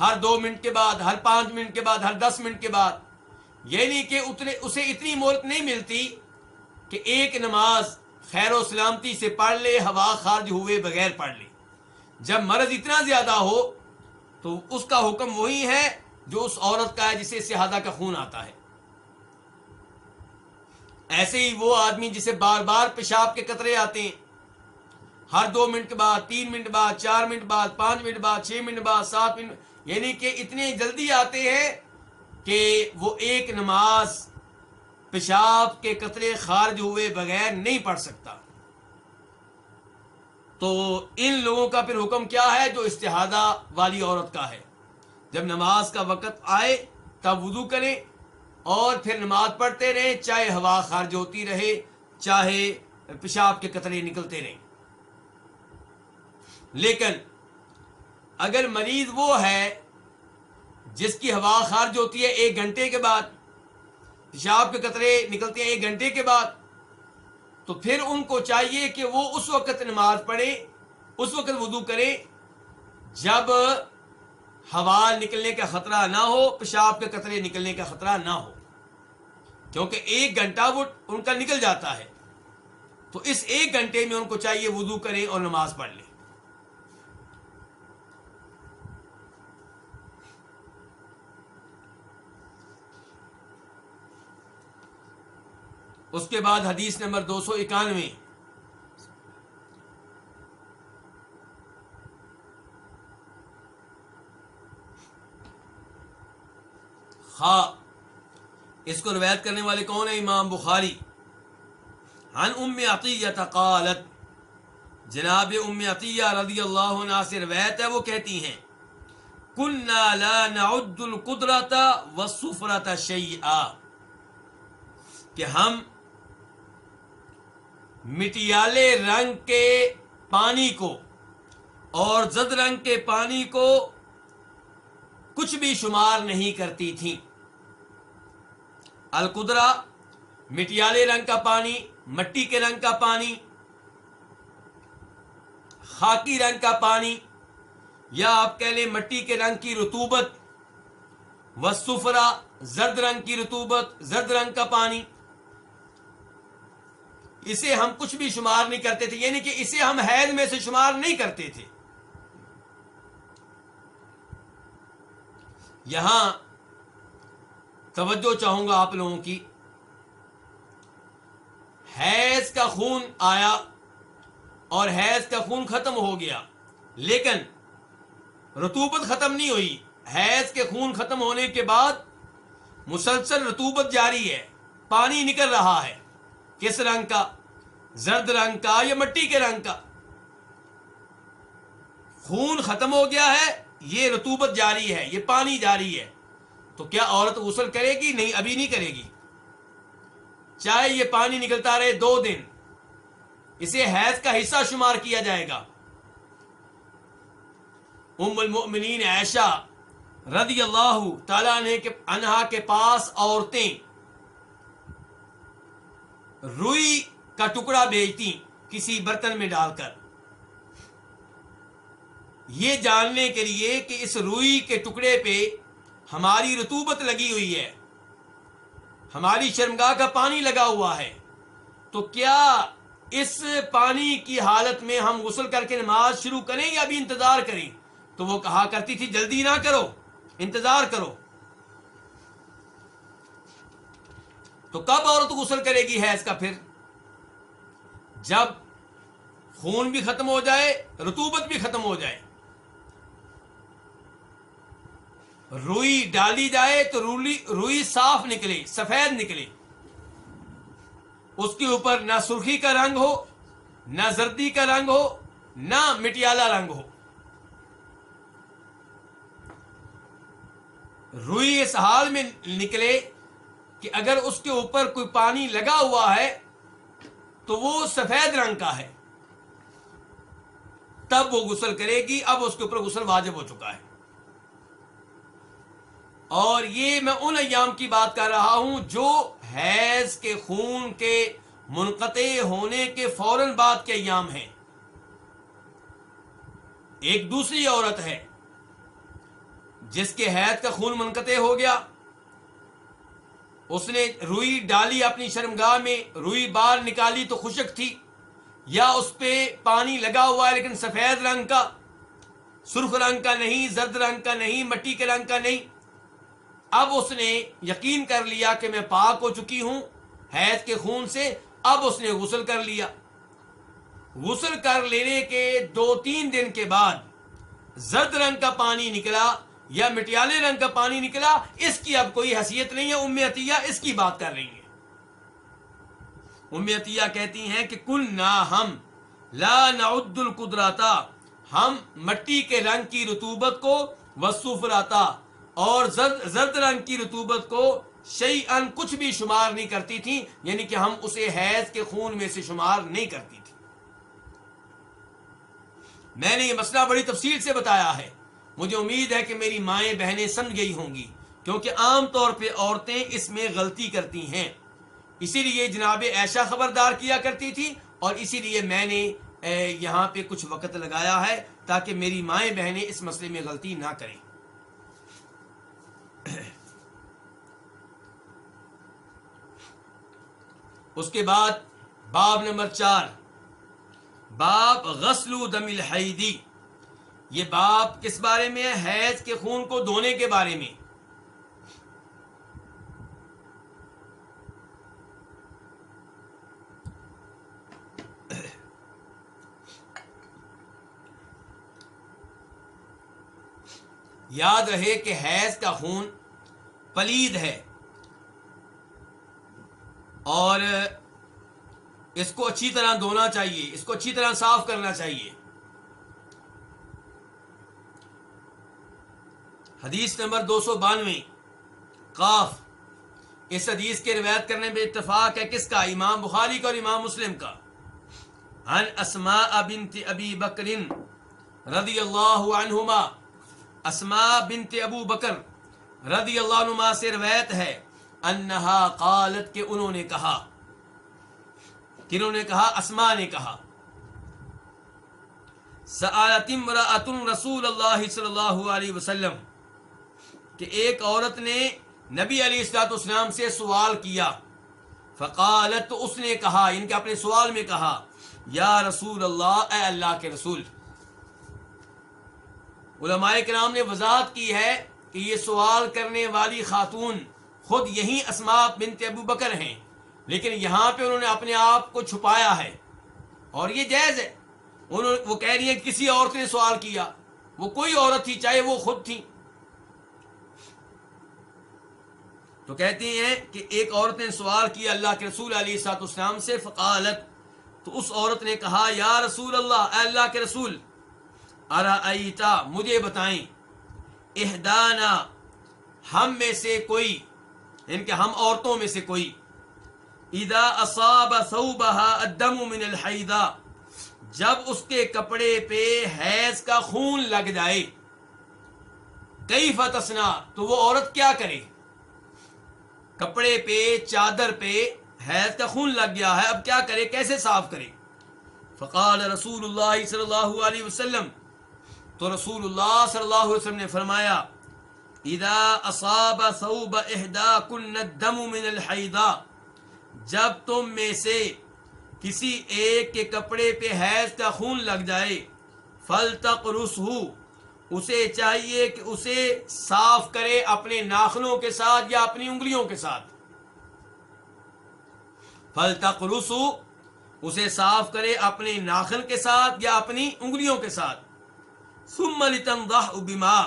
Speaker 1: ہر دو منٹ کے بعد، ہر پانچ منٹ کے بعد، ہر دس منٹ کے بعد۔ یعنی کہ اتنے اسے اتنی مہلت نہیں ملتی کہ ایک نماز خیر و سلامتی سے پڑھ لے، ہوا خارج ہوئے بغیر پڑھ لے۔ جب مرض اتنا زیادہ ہو تو اس کا حکم وہی ہے جو اس عورت کا ہے جسے سہادہ کا خون آتا ہے۔ ایسے ہی وہ آدمی جسے بار بار پیشاب کے قطرے آتے ہیں۔ ہر دو منٹ کے بعد، تین منٹ بعد، چار منٹ بعد، پانچ منٹ بعد، چھ منٹ بعد، سات منٹ یعنی کہ اتنے جلدی آتے ہیں کہ وہ ایک نماز پیشاب کے قطرے خارج ہوئے بغیر نہیں پڑھ سکتا۔ تو ان لوگوں کا پھر حکم کیا ہے جو استحادہ والی عورت کا ہے؟ جب نماز کا وقت آئے تب وضو کریں اور پھر نماز پڑھتے رہیں، چاہے ہوا خارج ہوتی رہے، چاہے پیشاب کے قطرے نکلتے رہیں۔ لیکن اگر مریض وہ ہے جس کی ہوا خارج ہوتی ہے ایک گھنٹے کے بعد، پیشاب کے قطرے نکلتے ہیں ایک گھنٹے کے بعد، تو پھر ان کو چاہیے کہ وہ اس وقت نماز پڑھے اس وقت وضو کرے جب ہوا نکلنے کا خطرہ نہ ہو، پیشاب کے قطرے نکلنے کا خطرہ نہ ہو۔ کیونکہ ایک گھنٹہ وہ ان کا نکل جاتا ہے۔ تو اس ایک گھنٹے میں ان کو چاہیے وضو کریں اور نماز پڑھ لیں۔ اس کے بعد حدیث نمبر دو سو اکانوے۔ اس کو روایت کرنے والے کون ہیں؟ امام بخاری۔ عن ام عطیہ قالت، جناب ام عطیہ رضی اللہ عنہ سے روایت ہے، وہ کہتی ہیں، کننا لا نعد القدرت والسفرت شیئا کہ ہم مٹیالے رنگ کے پانی کو اور زد رنگ کے پانی کو کچھ بھی شمار نہیں کرتی تھیں۔ القدرا مٹیالے رنگ کا پانی، مٹی کے رنگ کا پانی، خاکی رنگ کا پانی، یا آپ کہہ لیں مٹی کے رنگ کی رتوبت وسفرا زرد رنگ کی رتوبت زرد رنگ کا پانی۔ اسے ہم کچھ بھی شمار نہیں کرتے تھے یعنی کہ اسے ہم حید میں سے شمار نہیں کرتے تھے۔ یہاں توجہ چاہوں گا آپ لوگوں کی۔ حیض کا خون آیا اور حیض کا خون ختم ہو گیا، لیکن رتوبت ختم نہیں ہوئی۔ حیض کے خون ختم ہونے کے بعد مسلسل رتوبت جاری ہے، پانی نکل رہا ہے۔ کس رنگ کا؟ زرد رنگ کا یا مٹی کے رنگ کا؟ خون ختم ہو گیا ہے، یہ رتوبت جاری ہے، یہ پانی جاری ہے۔ تو کیا عورت غسل کرے گی؟ نہیں، ابھی نہیں کرے گی۔ چاہے یہ پانی نکلتا رہے دو دن، اسے حیض کا حصہ شمار کیا جائے گا۔ ام المؤمنین عائشہ رضی اللہ تعالیٰ عنہ کے انہا کے پاس عورتیں روئی کا ٹکڑا بیچتی کسی برتن میں ڈال کر۔ یہ جاننے کے لیے کہ اس روئی کے ٹکڑے پہ ہماری رتوبت لگی ہوئی ہے۔ ہماری شرمگاہ کا پانی لگا ہوا ہے۔ تو کیا اس پانی کی حالت میں ہم غسل کر کے نماز شروع کریں یا بھی انتظار کریں؟ تو وہ کہا کرتی تھی، جلدی نہ کرو، انتظار کرو۔ تو کب عورت غسل کرے گی حیض کا پھر؟ جب خون بھی ختم ہو جائے رتوبت بھی ختم ہو جائے، روئی ڈالی جائے تو روئی روئی صاف نکلے، سفید نکلے۔ اس کے اوپر نہ سرخی کا رنگ ہو، نہ زردی کا رنگ ہو، نہ مٹیالہ رنگ ہو۔ روئی اس حال میں نکلے کہ اگر اس کے اوپر کوئی پانی لگا ہوا ہے تو وہ سفید رنگ کا ہے۔ تب وہ غسل کرے گی، اب اس کے اوپر غسل واجب ہو چکا ہے۔ اور یہ میں ان ایام کی بات کر رہا ہوں جو حیض کے خون کے منقطع ہونے کے فوراً بعد کے ایام ہیں۔ ایک دوسری عورت ہے جس کے حید کا خون منقطع ہو گیا۔ اس نے روئی ڈالی اپنی شرمگاہ میں، روئی بار نکالی تو خشک تھی، یا اس پہ پانی لگا ہوا ہے لیکن سفید رنگ کا، سرخ رنگ کا نہیں، زرد رنگ کا نہیں، مٹی کے رنگ کا نہیں۔ اب اس نے یقین کر لیا کہ میں پاک ہو چکی ہوں، حید کے خون سے اب اس نے غسل کر لیا۔ غسل کر لینے کے دو تین دن کے بعد زرد رنگ کا پانی نکلا یا مٹیالے رنگ کا پانی نکلا، اس کی اب کوئی حیثیت نہیں ہے۔ ام عطیہ اس کی بات کر رہی ہے ام عطیہ کہتی ہیں کہ کل نہ ہم لا نعد القدراتا ہم مٹی کے رنگ کی رتوبت کو وصوف راتا اور زرد زرد رنگ کی رتوبت کو شعی ان کچھ بھی شمار نہیں کرتی تھی یعنی کہ ہم اسے حیض کے خون میں سے شمار نہیں کرتی تھی میں نے یہ مسئلہ بڑی تفصیل سے بتایا ہے۔ مجھے امید ہے کہ میری مائیں بہنیں سمجھ گئی ہوں گی، کیونکہ عام طور پہ عورتیں اس میں غلطی کرتی ہیں۔ اسی لیے جناب ایشا خبردار کیا کرتی تھی، اور اسی لیے میں نے یہاں پہ کچھ وقت لگایا ہے تاکہ میری مائیں بہنیں اس مسئلے میں غلطی نہ کریں۔ اس کے بعد باب نمبر چار، باب غسل دم الحیدی۔ یہ باب کس بارے میں ہے؟ حیض کے خون کو دھونے کے بارے میں۔ یاد رہے کہ حیض کا خون پلید ہے۔ اور اس کو اچھی طرح دھونا چاہیے، اس کو اچھی طرح صاف کرنا چاہیے۔ حدیث نمبر دو سو بانوے۔ قاف۔ اس حدیث کے روایت کرنے میں اتفاق ہے کس کا؟ امام بخاری کا اور امام مسلم کا۔ ان اسماء بنت ابی بکر رضی اللہ عنہما۔ اسماء بنت ابو بکر رضی اللہ عنہما سے روایت ہے انہا قالت کہ انہوں نے کہا۔ کنہوں نے کہا؟ اسما نے کہا۔ سآلت امرأت رسول اللہ صلی اللہ علیہ وسلم۔ کہ ایک عورت نے نبی علی السلاط اسلام سے سوال کیا۔ فقالت اس نے کہا یعنی ان کے اپنے سوال میں کہا، یا رسول اللہ، اے اللہ کے رسول۔ علماء کرام نے وضاحت کی ہے کہ یہ سوال کرنے والی خاتون خود یہی اسما بنت ابو بکر ہیں، لیکن یہاں پہ انہوں نے اپنے آپ کو چھپایا ہے۔ اور یہ جائز ہے۔ انہوں وہ کہہ رہی ہیں کسی عورت نے سوال کیا، وہ کوئی عورت تھی، چاہے وہ خود تھی۔ تو کہتی ہیں کہ ایک عورت نے سوال کیا اللہ کے رسول علی سات اسلام سے، فقالت، تو اس عورت نے کہا، یا رسول اللہ، اے اللہ کے رسول ارا مجھے بتائیں احدانا ہم میں سے کوئی یعنی ان کے ہم عورتوں میں سے کوئی، اذا اصاب ثوبها الدم من الحیدہ جب اس کے کپڑے پہ حیض کا خون لگ جائے کئی فتسنا تو وہ عورت کیا کرے؟ کپڑے پہ، چادر پہ حیض کا خون لگ گیا ہے۔ اب کیا کرے؟ کیسے صاف کرے؟ فقال رسول اللہ صلی اللہ علیہ وسلم۔ تو رسول اللہ صلی اللہ علیہ وسلم نے فرمایا، اذا اصاب ثوب احداكن الدم من الحیضہ، جب تم میں سے کسی ایک کے کپڑے پہ حیض کا خون لگ جائے فل تک اسے چاہیے کہ اسے صاف کرے اپنے ناخنوں کے ساتھ یا اپنی انگلیوں کے ساتھ۔ فل تک اسے صاف کرے اپنے ناخن کے ساتھ یا اپنی انگلیوں کے ساتھ۔ ثم لتنضح بما،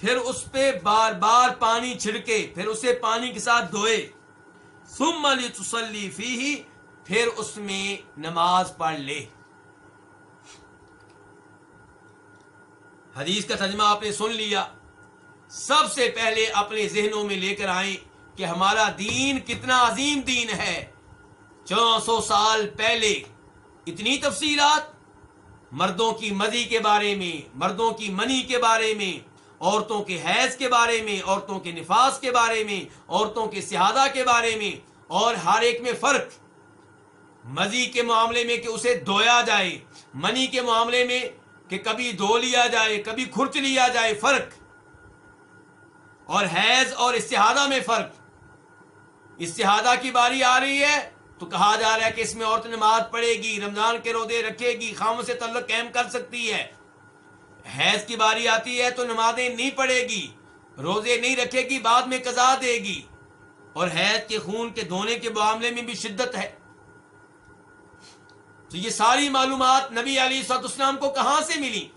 Speaker 1: پھر اس پہ بار بار پانی چھڑکے، پھر اسے پانی کے ساتھ دھوئے۔ ثم لتصلی فیہ پھر اس میں نماز پڑھ لے۔ حدیث کا ترجمہ آپ نے سن لیا۔ سب سے پہلے اپنے ذہنوں میں لے کر آئیں کہ ہمارا دین کتنا عظیم دین ہے۔ چودہ سو سال پہلے اتنی تفصیلات، مردوں کی مدی کے بارے میں، مردوں کی منی کے بارے میں، عورتوں کے حیض کے بارے میں، عورتوں کے نفاذ کے بارے میں، عورتوں کے سیادہ کے بارے میں۔ اور ہر ایک میں فرق۔ مزی کے معاملے میں کہ اسے دھویا جائے، منی کے معاملے میں کہ کبھی دھو لیا جائے، کبھی کھرچ لیا جائے، فرق۔ اور حیض اور استحادہ میں فرق۔ استحادہ کی باری آ رہی ہے تو کہا جا رہا ہے کہ اس میں عورت نماز پڑھے گی، رمضان کے رودے رکھے گی خام سے تعلق قائم کر سکتی ہے۔ حیض کی باری آتی ہے تو نمازیں نہیں پڑھے گی، روزے نہیں رکھے گی، بعد میں قضا دے گی۔ اور حیض کے خون کے دھونے کے معاملے میں بھی شدت ہے۔ تو یہ ساری معلومات نبی علی سعد اسلام کو کہاں سے ملی؟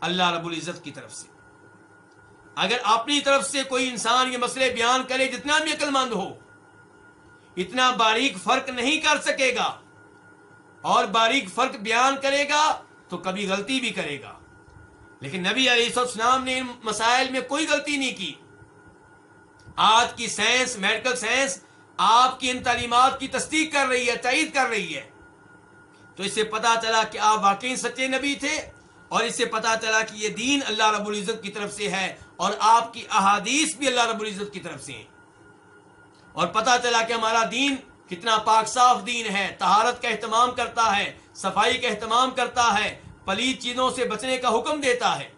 Speaker 1: اللہ رب العزت کی طرف سے۔ اگر اپنی طرف سے کوئی انسان یہ مسئلے بیان کرے جتنا بھی عقل مند ہو، اتنا باریک فرق نہیں کر سکے گا۔ اور باریک فرق بیان کرے گا تو کبھی غلطی بھی کرے گا۔ لیکن نبی علیہ السلام نے ان مسائل میں کوئی غلطی نہیں کی۔ آج کی سائنس، میڈیکل سائنس آپ کی ان تعلیمات کی تصدیق کر رہی ہے، تائید کر رہی ہے۔ تو اس سے پتا چلا کہ آپ واقعی سچے نبی تھے اور اس سے پتا چلا کہ یہ دین اللہ رب العزت کی طرف سے ہے اور آپ کی احادیث بھی اللہ رب العزت کی طرف سے ہیں۔ اور پتا چلا کہ ہمارا دین کتنا پاک صاف دین ہے تہارت کا اہتمام کرتا ہے، صفائی کا اہتمام کرتا ہے پلیت چیزوں سے بچنے کا حکم دیتا ہے۔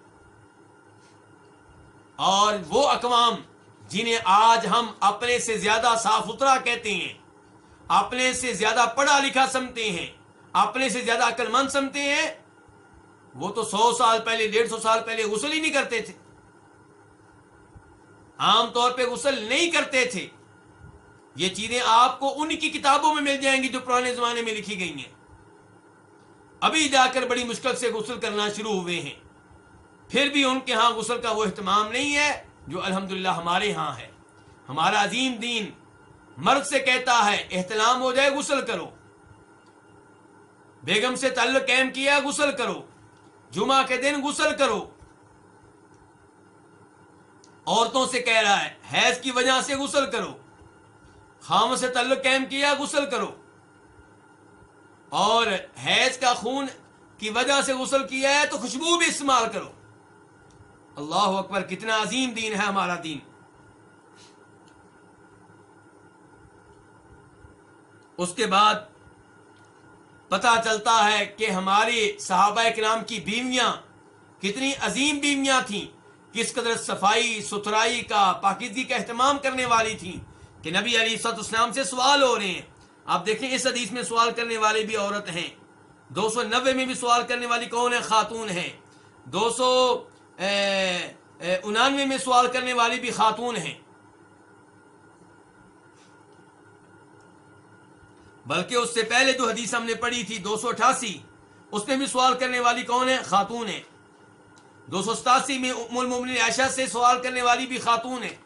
Speaker 1: اور وہ اقوام جنہیں آج ہم اپنے سے زیادہ صاف ستھرا کہتے ہیں، اپنے سے زیادہ پڑھا لکھا سمتے ہیں۔ اپنے سے زیادہ عقل مند سمتے ہیں؟ وہ تو سو سال پہلے، ڈیڑھ سو سال پہلے غسل ہی نہیں کرتے تھے۔ عام طور پہ غسل نہیں کرتے تھے۔ یہ چیزیں آپ کو ان کی کتابوں میں مل جائیں گی جو پرانے زمانے میں لکھی گئی ہیں۔ ابھی جا کر بڑی مشکل سے غسل کرنا شروع ہوئے ہیں۔ پھر بھی ان کے ہاں غسل کا وہ اہتمام نہیں ہے جو الحمدللہ ہمارے ہاں ہے۔ ہمارا عظیم دین مرد سے کہتا ہے، احتلام ہو جائے، غسل کرو۔ بیگم سے تعلق قائم کیا، غسل کرو۔ جمعہ کے دن غسل کرو۔ عورتوں سے کہہ رہا ہے، حیض کی وجہ سے غسل کرو۔ خام سے تعلق قائم کیا، غسل کرو۔ اور حیض کا خون کی وجہ سے غسل کیا ہے، تو خوشبو بھی استعمال کرو۔ اللہ اکبر، کتنا عظیم دین ہے ہمارا دین۔ اس کے بعد پتا چلتا ہے کہ ہماری صحابہ کرام کی بیویاں کتنی عظیم بیویاں تھیں، کس قدر صفائی، ستھرائی کا پاکیزگی کا اہتمام کرنے والی تھیں کہ نبی علی سط اسلام سے سوال ہو رہے ہیں۔ آپ دیکھیں، اس حدیث میں سوال کرنے والے بھی عورت ہیں۔ دو سو نوے میں بھی سوال کرنے والی کون ہے؟ خاتون ہیں۔ دو سو انانوے میں سوال کرنے والی بھی خاتون ہیں۔ بلکہ اس سے پہلے جو حدیث ہم نے پڑھی تھی دو سو اٹھاسی، اس میں بھی سوال کرنے والی کون ہے؟ خاتون ہے۔ دو سو ستاسی میں ام المومن عائشہ سے سوال کرنے والی بھی خاتون ہے۔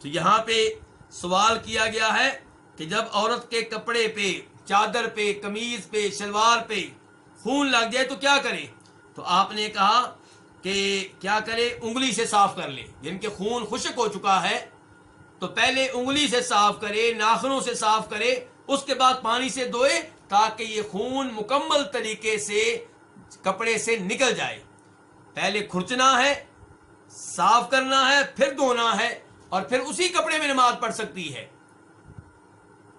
Speaker 1: تو یہاں پہ سوال کیا گیا ہے کہ جب عورت کے کپڑے پہ، چادر پہ کمیز پہ، شلوار پہ خون لگ جائے تو کیا کرے تو آپ نے کہا کہ کیا کرے؟ انگلی سے صاف کر لے۔ یعنی جن کے خون خشک ہو چکا ہے، تو پہلے انگلی سے صاف کرے، ناخنوں سے صاف کرے، اس کے بعد پانی سے دھوئے تاکہ یہ خون مکمل طریقے سے کپڑے سے نکل جائے۔ پہلے کھرچنا ہے، صاف کرنا ہے، پھر دھونا ہے، اور پھر اسی کپڑے میں نماز پڑھ سکتی ہے۔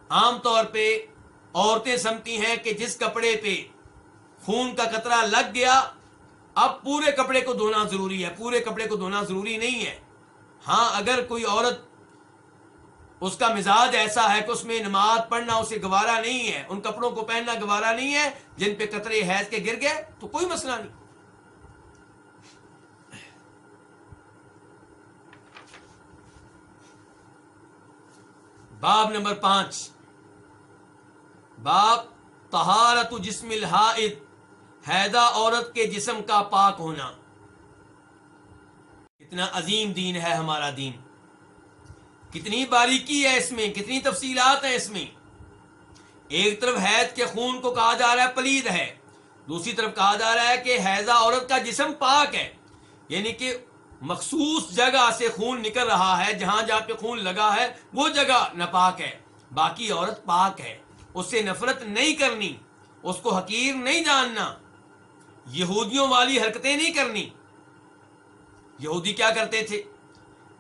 Speaker 1: عام طور پہ عورتیں سمتی ہیں کہ جس کپڑے پہ خون کا قطرہ لگ گیا اب پورے کپڑے کو دھونا ضروری ہے، پورے کپڑے کو دھونا ضروری نہیں ہے۔ ہاں اگر کوئی عورت اس کا مزاج ایسا ہے کہ اس میں نماز پڑھنا اسے گوارا نہیں ہے، ان کپڑوں کو پہننا گوارا نہیں ہے، جن پہ قطرے حیض کے گر گئے، تو کوئی مسئلہ نہیں۔ باب نمبر پانچ۔ باب تہارت جسم الحائد حیدہ عورت کے جسم کا پاک ہونا۔ کتنا عظیم دین ہے ہمارا دین۔ کتنی باریکی ہے اس میں، کتنی تفصیلات ہیں اس میں۔ ایک طرف حید کے خون کو کہا جا رہا ہے، پلید ہے۔ دوسری طرف کہا جا رہا ہے کہ حیضہ عورت کا جسم پاک ہے۔ یعنی کہ مخصوص جگہ سے خون نکل رہا ہے، جہاں جہاں پہ خون لگا ہے، وہ جگہ ناپاک ہے۔ باقی عورت پاک ہے۔ اس سے نفرت نہیں کرنی، اس کو حقیر نہیں جاننا۔ یہودیوں والی حرکتیں نہیں کرنی۔ یہودی کیا کرتے تھے؟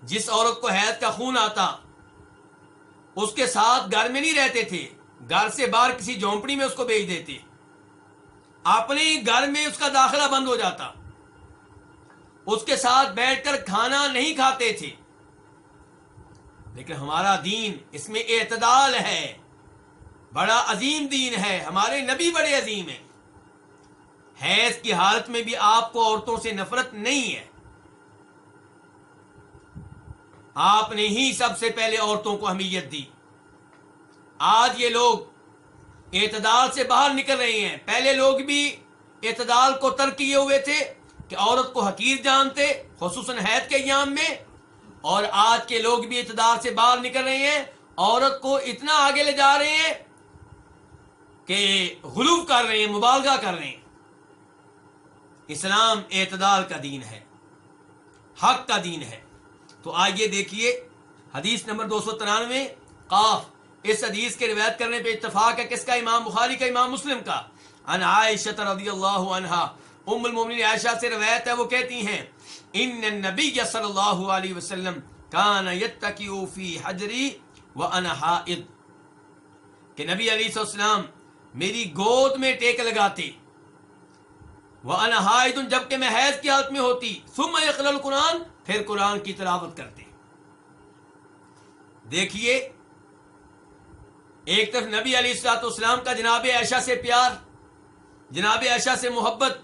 Speaker 1: جس عورت کو حید کا خون آتا، اس کے ساتھ گھر میں نہیں رہتے تھے، گھر سے باہر کسی جھونپڑی میں اس کو بھیج دیتے۔ اپنے گھر میں اس کا داخلہ بند ہو جاتا۔ اس کے ساتھ بیٹھ کر کھانا نہیں کھاتے تھے۔ لیکن ہمارا دین اس میں اعتدال ہے۔ بڑا عظیم دین ہے۔ ہمارے نبی بڑے عظیم ہیں۔ حیض کی حالت میں بھی آپ کو عورتوں سے نفرت نہیں ہے۔ آپ نے ہی سب سے پہلے عورتوں کو اہمیت دی۔ آج یہ لوگ اعتدال سے باہر نکل رہے ہیں۔ پہلے لوگ بھی اعتدال کو ترک کیے ہوئے تھے کہ عورت کو حقیر جانتے، خصوصاً حید کے ایام میں۔ اور آج کے لوگ بھی اعتدال سے باہر نکل رہے ہیں۔ عورت کو اتنا آگے لے جا رہے ہیں کہ غلوب کر رہے ہیں، مبالغہ کر رہے ہیں۔ اسلام اعتدال کا دین ہے، حق کا دین ہے۔ تو آئیے دیکھیے حدیث نمبر دو سو ترانوے، قاف۔ اس حدیث کے روایت کرنے پہ اتفاق ہے کس کا؟ امام بخاری کا، امام مسلم کا۔ ان عائشہ رضی اللہ عنہا، ام المومنین عائشہ سے روایت ہے، وہ کہتی ہیں، ان النبی صلی اللہ علیہ وسلم کان یتکیو فی حجری وانا حائض۔ کہ نبی علیہ السلام میری گود میں ٹیک لگاتے۔ وانا حائض جبکہ میں حیض کی حالت میں ہوتی، ثم یقرأ القرآن، پھر قرآن کی تلاوت کرتے۔ دیکھیے، ایک طرف نبی علی السلاط اسلام کا جناب عائشہ سے پیار، جناب عائشہ سے محبت،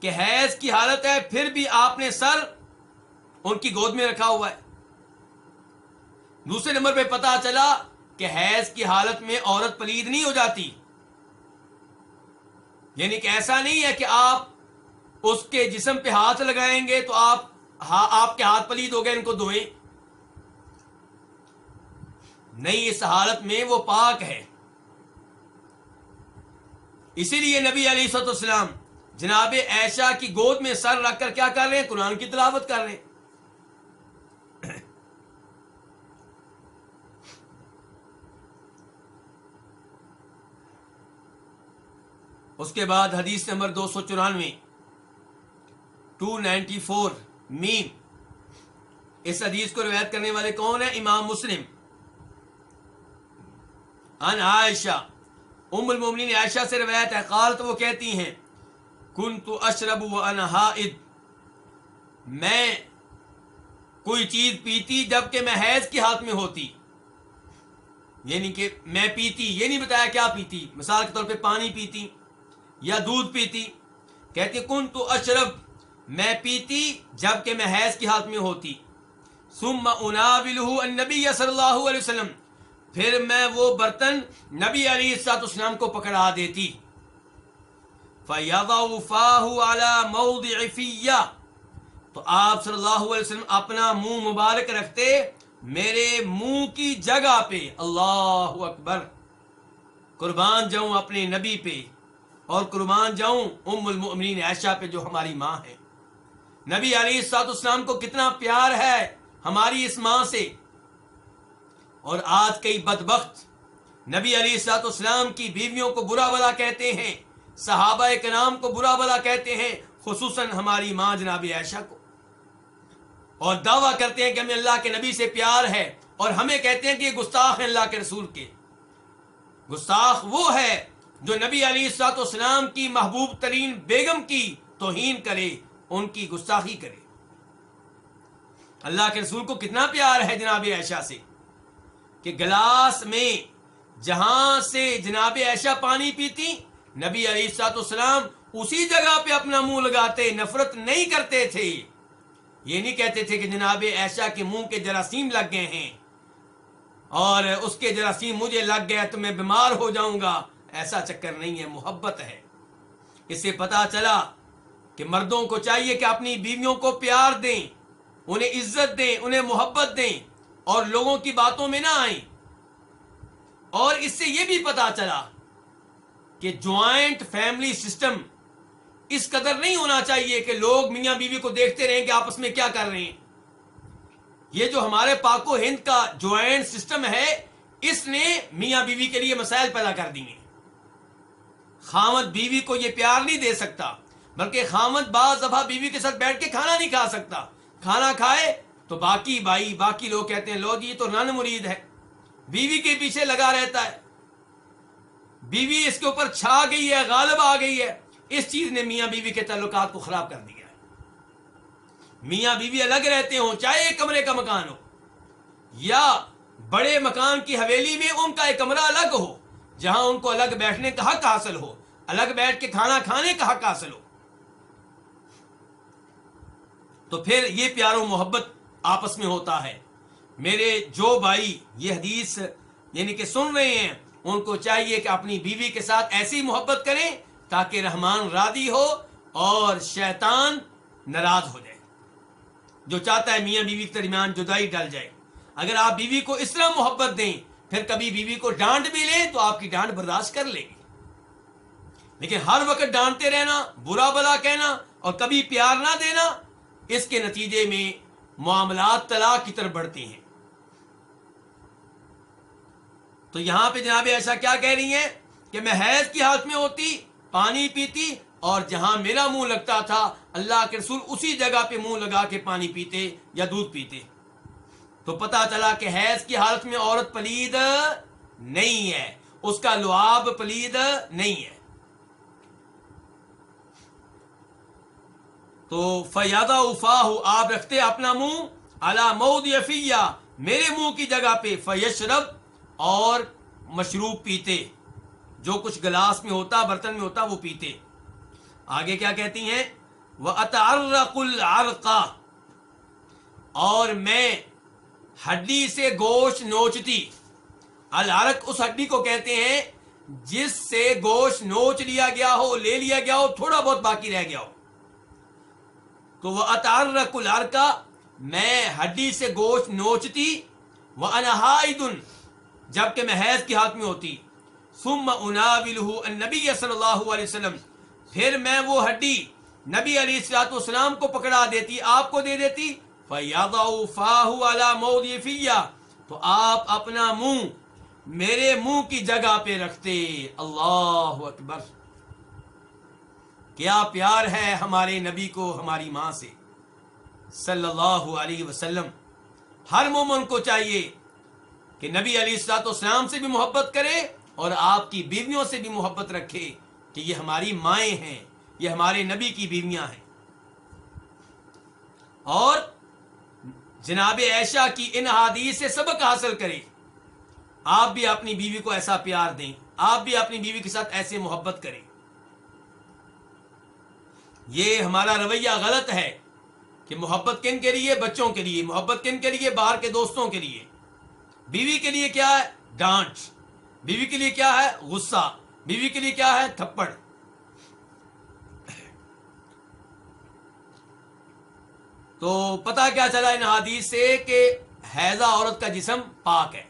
Speaker 1: کہ حیض کی حالت ہے، پھر بھی آپ نے سر ان کی گود میں رکھا ہوا ہے۔ دوسرے نمبر پہ پتا چلا کہ حیض کی حالت میں عورت پلید نہیں ہو جاتی۔ یعنی کہ ایسا نہیں ہے کہ آپ اس کے جسم پہ ہاتھ لگائیں گے تو آپ ہاں آپ کے ہاتھ پلید ہو گئے، ان کو دھوئیں۔ نہیں، اس حالت میں وہ پاک ہے۔ اسی لیے نبی علی سط اسلام جناب ایشا کی گود میں سر رکھ کر کیا کر رہے ہیں؟ قرآن کی تلاوت کر رہے ہیں۔ اس کے بعد حدیث نمبر دو سو چورانوے۔ ٹو نائنٹی فور میم۔ اس حدیث کو روایت کرنے والے کون ہیں؟ امام مسلم۔ ان عائشہ۔ ام المومنین عائشہ سے روایت ہے قالت وہ کہتی ہیں کنت اشرب و حائد۔ میں کوئی چیز پیتی جبکہ میں حیض کی ہاتھ میں ہوتی۔ یعنی کہ میں پیتی، یہ نہیں بتایا کیا پیتی۔ مثال کے طور پہ پانی پیتی۔ یا دودھ پیتی؟ کہتی، کن تو اشرب؟ میں پیتی جبکہ میں حیض کی حالت میں ہوتی. ثم اناولہ النبی صلی اللہ علیہ وسلم، پھر میں وہ برتن نبی علیہ السلاط اسلام کو پکڑا دیتی۔ فَيَضَعُ تو آپ صلی اللہ علیہ وسلم اپنا منہ مبارک رکھتے میرے منہ کی جگہ پہ۔ اللہ اکبر، قربان جاؤں اپنے نبی پہ۔ اور قربان جاؤں ام المؤمنین عائشہ پہ جو ہماری ماں ہے۔ نبی علی سات اسلام کو کتنا پیار ہے ہماری اس ماں سے۔ اور آج کئی بدبخت نبی علی سات اسلام کی بیویوں کو برا بلا کہتے ہیں، صحابہ کے نام کو برا بلا کہتے ہیں، خصوصاً ہماری ماں جناب عائشہ کو۔ اور دعویٰ کرتے ہیں کہ ہمیں اللہ کے نبی سے پیار ہے اور ہمیں کہتے ہیں کہ یہ گستاخ ہیں اللہ کے رسول کے۔ گستاخ وہ ہے جو نبی علی سات اسلام کی محبوب ترین بیگم کی توہین کرے، ان کی گستاخی کرے۔ اللہ کے رسول کو کتنا پیار ہے جناب عائشہ سے کہ گلاس میں جہاں سے جناب عائشہ پانی پیتی، نبی علی سات اسلام اسی جگہ پہ اپنا منہ لگاتے، نفرت نہیں کرتے تھے۔ یہ نہیں کہتے تھے کہ جناب عائشہ کے منہ کے جراثیم لگ گئے ہیں اور اس کے جراثیم مجھے لگ گیا تو میں بیمار ہو جاؤں گا۔ ایسا چکر نہیں ہے، محبت ہے۔ اس سے پتا چلا کہ مردوں کو چاہیے کہ اپنی بیویوں کو پیار دیں، انہیں عزت دیں، انہیں محبت دیں اور لوگوں کی باتوں میں نہ آئیں۔ اور اس سے یہ بھی پتا چلا کہ جوائنٹ فیملی سسٹم اس قدر نہیں ہونا چاہیے کہ لوگ میاں بیوی کو دیکھتے رہیں کہ آپس میں کیا کر رہے ہیں۔ یہ جو ہمارے پاک و ہند کا جوائنٹ سسٹم ہے، اس نے میاں بیوی کے لیے مسائل پیدا کر دیے۔ خامد بیوی کو یہ پیار نہیں دے سکتا، بلکہ خامد بعض دفعہ بیوی کے ساتھ بیٹھ کے کھانا نہیں کھا سکتا۔ کھانا کھائے تو باقی بھائی، باقی لوگ کہتے ہیں لو جی تو نن مرید ہے۔ بیوی کے پیچھے لگا رہتا ہے۔ بیوی اس کے اوپر چھا گئی ہے، غالب آ گئی ہے۔ اس چیز نے میاں بیوی کے تعلقات کو خراب کر دیا ہے۔ میاں بیوی الگ رہتے ہوں، چاہے ایک کمرے کا مکان ہو یا بڑے مکان کی حویلی میں ان کا ایک کمرہ الگ ہو، جہاں ان کو الگ بیٹھنے کا حق حاصل ہو۔ الگ بیٹھ کے کھانا کھانے کا حق حاصل ہو۔ تو پھر یہ پیار و محبت آپس میں ہوتا ہے۔ میرے جو بھائی یہ حدیث یعنی کہ سن رہے ہیں، ان کو چاہیے کہ اپنی بیوی کے ساتھ ایسی محبت کریں تاکہ رحمان رادی ہو اور شیطان ناراض ہو جائے۔ جو چاہتا ہے میاں بیوی کے درمیان جدائی ڈل جائے۔ اگر آپ بیوی کو اس طرح محبت دیں، پھر کبھی بیوی کو ڈانٹ بھی لیں تو آپ کی ڈانٹ برداشت کر لے گی لیکن ہر وقت ڈانٹتے رہنا، برا بلا کہنا اور کبھی پیار نہ دینا، اس کے نتیجے میں معاملات طلاق کی طرف بڑھتی ہیں۔ تو یہاں پہ جناب ایسا کیا کہہ رہی ہیں؟ کہ میں حیض کی حالت میں ہوتی، پانی پیتی اور جہاں میرا منہ لگتا تھا، اللہ کے رسول اسی جگہ پہ منہ لگا کے پانی پیتے یا دودھ پیتے۔ تو پتا چلا کہ حیض کی حالت میں عورت پلید نہیں ہے، اس کا لعاب پلید نہیں ہے۔ تو فیادہ افا آپ رکھتے اپنا منہ اللہ مود یفیہ میرے منہ کی جگہ پہ فیشرب اور مشروب پیتے۔ جو کچھ گلاس میں ہوتا، برتن میں ہوتا، وہ پیتے۔ آگے کیا کہتی ہیں؟ وہ اتارق العرقا اور میں ہڈی سے گوشت نوچتی۔ العرق اس ہڈی کو کہتے ہیں جس سے گوشت نوچ لیا گیا ہو، لے لیا گیا ہو، تھوڑا بہت باقی رہ گیا ہو۔ تو وہ اتارق العرقا میں ہڈی سے گوشت نوچتی، وہ انہائدن جبکہ میں حیض کی ہاتھ میں ہوتی۔ ثم اناولہ النبی صلی اللہ علیہ وسلم، پھر میں وہ ہڈی نبی علیہ السلاۃ والسلام کو پکڑا دیتی، آپ کو دے دیتی۔ فَيَضَعُ فَاهُ عَلَى مَوْضِعِ تو آپ اپنا منہ میرے منہ کی جگہ پہ رکھتے۔ اللہ اکبر۔ کیا پیار ہے ہمارے نبی کو، ہماری ماں سے۔ صلی اللہ علیہ وسلم، ہر مومن کو چاہیے کہ نبی علی السلاط اسلام سے بھی محبت کرے اور آپ کی بیویوں سے بھی محبت رکھے کہ یہ ہماری مائیں ہیں، یہ ہمارے نبی کی بیویاں ہیں۔ اور جناب عائشہ کی ان حادیث سے سبق حاصل کرے۔ آپ بھی اپنی بیوی کو ایسا پیار دیں، آپ بھی اپنی بیوی کے ساتھ ایسے محبت کریں۔ یہ ہمارا رویہ غلط ہے کہ محبت کن کے لیے؟ بچوں کے لیے۔ محبت کن کے لیے؟ باہر کے دوستوں کے لیے۔ بیوی کے لیے کیا ہے؟ ڈانٹ۔ بیوی کے لیے کیا ہے؟ غصہ۔ بیوی کے لیے کیا ہے؟ تھپڑ۔ تو پتا کیا چلا ان حادیث سے کہ حیضہ عورت کا جسم پاک ہے۔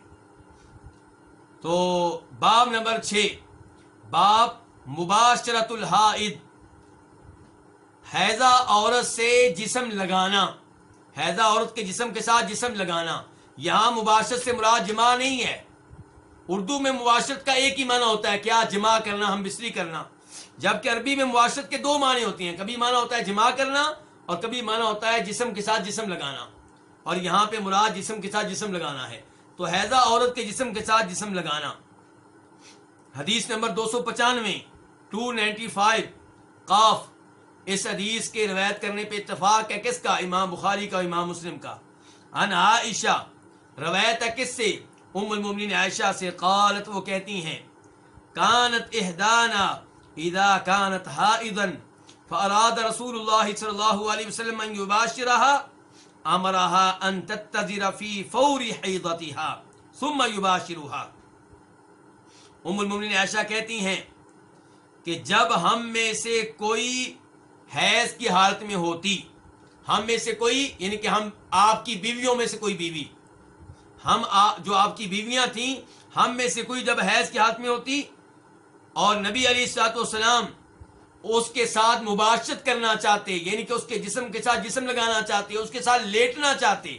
Speaker 1: تو باب نمبر چھ۔ باب مباشرت الحائد حیضہ عورت سے جسم لگانا، حیضہ عورت کے جسم کے ساتھ جسم لگانا، یہاں مباشرت سے مراد جمع نہیں ہے۔ اردو میں معاشرت کا ایک ہی معنی ہوتا ہے، کیا جمع کرنا، ہم بسری کرنا۔ جبکہ عربی میں معاشرت کے دو معنی ہوتی ہیں، کبھی معنی ہوتا ہے جمع کرنا اور کبھی معنی ہوتا ہے جسم کے ساتھ جسم لگانا۔ اور یہاں پہ مراد جسم کے ساتھ جسم لگانا ہے۔ تو حیضہ عورت کے جسم کے ساتھ جسم لگانا۔ حدیث نمبر دو سو پچانوے ٹو نائنٹی فائیو قاف۔ اس حدیث کے روایت کرنے پہ اتفاق ہے کس کا؟ امام بخاری کا، امام مسلم کا۔ ان عائشہ، روایت ہے کس سے؟ ام المومنین عائشہ سے قالت، وہ کہتی ہیں، کانت احدانا اذا کانت حائضا فاراد رسول اللہ صلی اللہ علیہ وسلم ان یباشرها امرها ان تتذر فی فور حیضتها ثم یباشرها ام المومنین عائشہ کہتی ہیں کہ جب ہم میں سے کوئی حیض کی حالت میں ہوتی۔ ہم میں سے کوئی یعنی کہ ہم آپ کی بیویوں میں سے کوئی بیوی۔ ہم جو آپ کی بیویاں تھیں، ہم میں سے کوئی جب حیض کی حالت میں ہوتی۔ اور نبی علی سات وسلام اس کے ساتھ مباشرت کرنا چاہتے یعنی کہ اس کے جسم کے ساتھ جسم لگانا چاہتے، اس کے ساتھ لیٹنا چاہتے۔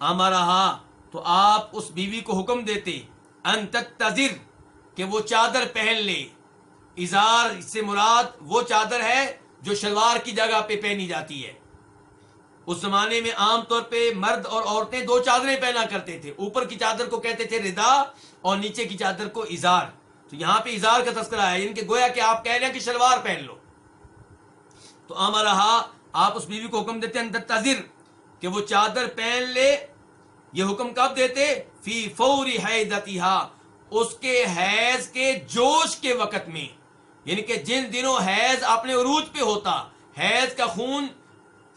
Speaker 1: ہمارا ہاں، تو آپ اس بیوی کو حکم دیتے، ان تک تذر کہ وہ چادر پہن لے۔ اظہار سے مراد وہ چادر ہے جو شلوار کی جگہ پہ پہنی جاتی ہے۔ اس زمانے میں عام طور پہ مرد اور عورتیں دو چادریں پہنا کرتے تھے۔ اوپر کی چادر کو کہتے تھے ردا اور نیچے کی چادر کو اظہار۔ تو یہاں پہ اظہار کا تذکرہ ہے یعنی کہ گویا کہ آپ کہہ رہے ہیں کہ شلوار پہن لو۔ تو عام رہا، آپ اس بیوی کو حکم دیتے ہیں تذر، کہ وہ چادر پہن لے۔ یہ حکم کب دیتے؟ فی فوری حیدتیہا اس کے حیض کے جوش کے وقت میں۔ یعنی کہ جن دنوں حیض اپنے عروج پہ ہوتا، حیض کا خون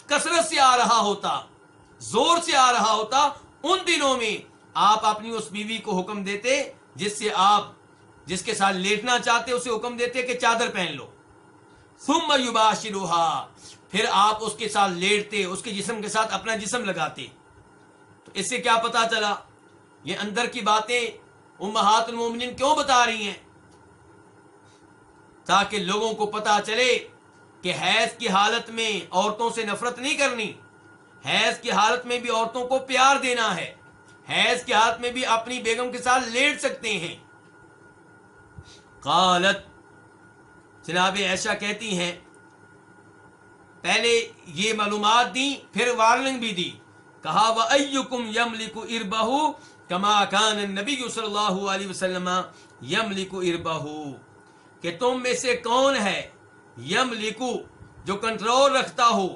Speaker 1: کثرت سے آ رہا ہوتا، زور سے آ رہا ہوتا، ان دنوں میں آپ اپنی اس بیوی کو حکم دیتے جس سے آپ جس کے ساتھ لیٹنا چاہتے اسے حکم دیتے کہ چادر پہن لو۔ ثم یباشروہا، پھر آپ اس کے ساتھ لیٹتے، اس کے جسم کے ساتھ اپنا جسم لگاتے۔ تو اس سے کیا پتا چلا؟ یہ اندر کی باتیں امہات المومنین کیوں بتا رہی ہیں؟ تاکہ لوگوں کو پتا چلے کہ حیض کی حالت میں عورتوں سے نفرت نہیں کرنی۔ حیض کی حالت میں بھی عورتوں کو پیار دینا ہے۔ حیض کی حالت میں بھی اپنی بیگم کے ساتھ لیٹ سکتے ہیں۔ قالت، جناب ایسا کہتی ہیں پہلے یہ معلومات دی پھر وارننگ بھی دی۔ کہا، وَأَيُّكُمْ يَمْلِكُ إِرْبَهُ كَمَا كَانَ النَّبِيُّ صلی اللہ علیہ وسلم يَمْلِكُ إِرْبَهُ۔ کہ تم میں سے کون ہے؟ یم لکو جو کنٹرول رکھتا ہو۔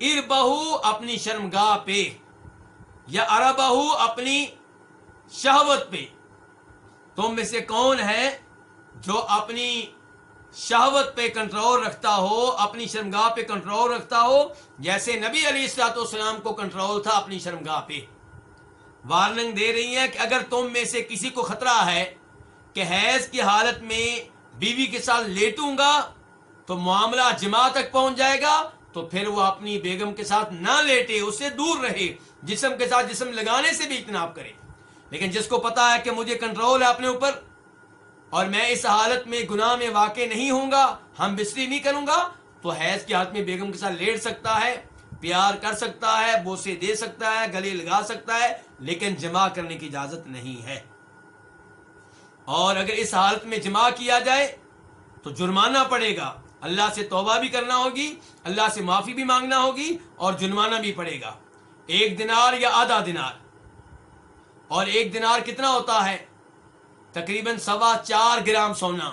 Speaker 1: ار بہو اپنی شرمگاہ پہ۔ یا اربہ اپنی شہوت پہ۔ تم میں سے کون ہے جو اپنی شہوت پہ کنٹرول رکھتا ہو، اپنی شرمگاہ پہ کنٹرول رکھتا ہو؟ جیسے نبی علی السلاط والسلام کو کنٹرول تھا اپنی شرمگاہ پہ۔ وارننگ دے رہی ہے کہ اگر تم میں سے کسی کو خطرہ ہے کہ حیض کی حالت میں بیوی کے ساتھ لیٹوں گا تو معاملہ جمع تک پہنچ جائے گا، تو پھر وہ اپنی بیگم کے ساتھ نہ لیٹے، اسے دور رہے، جسم کے ساتھ جسم لگانے سے بھی اجتناب کرے۔ لیکن جس کو پتا ہے کہ مجھے کنٹرول ہے اپنے اوپر، اور میں اس حالت میں گناہ میں واقع نہیں ہوں گا، ہم بستری نہیں کروں گا، تو حیض کے ہاتھ میں بیگم کے ساتھ لیٹ سکتا ہے، پیار کر سکتا ہے، بوسے دے سکتا ہے، گلے لگا سکتا ہے، لیکن جمع کرنے کی اجازت نہیں ہے۔ اور اگر اس حالت میں جمع کیا جائے تو جرمانہ پڑے گا۔ اللہ سے توبہ بھی کرنا ہوگی، اللہ سے معافی بھی مانگنا ہوگی اور جرمانہ بھی پڑے گا۔ ایک دنار یا آدھا دنار اور ایک دنار کتنا ہوتا ہے؟ تقریباً سوا چار گرام سونا۔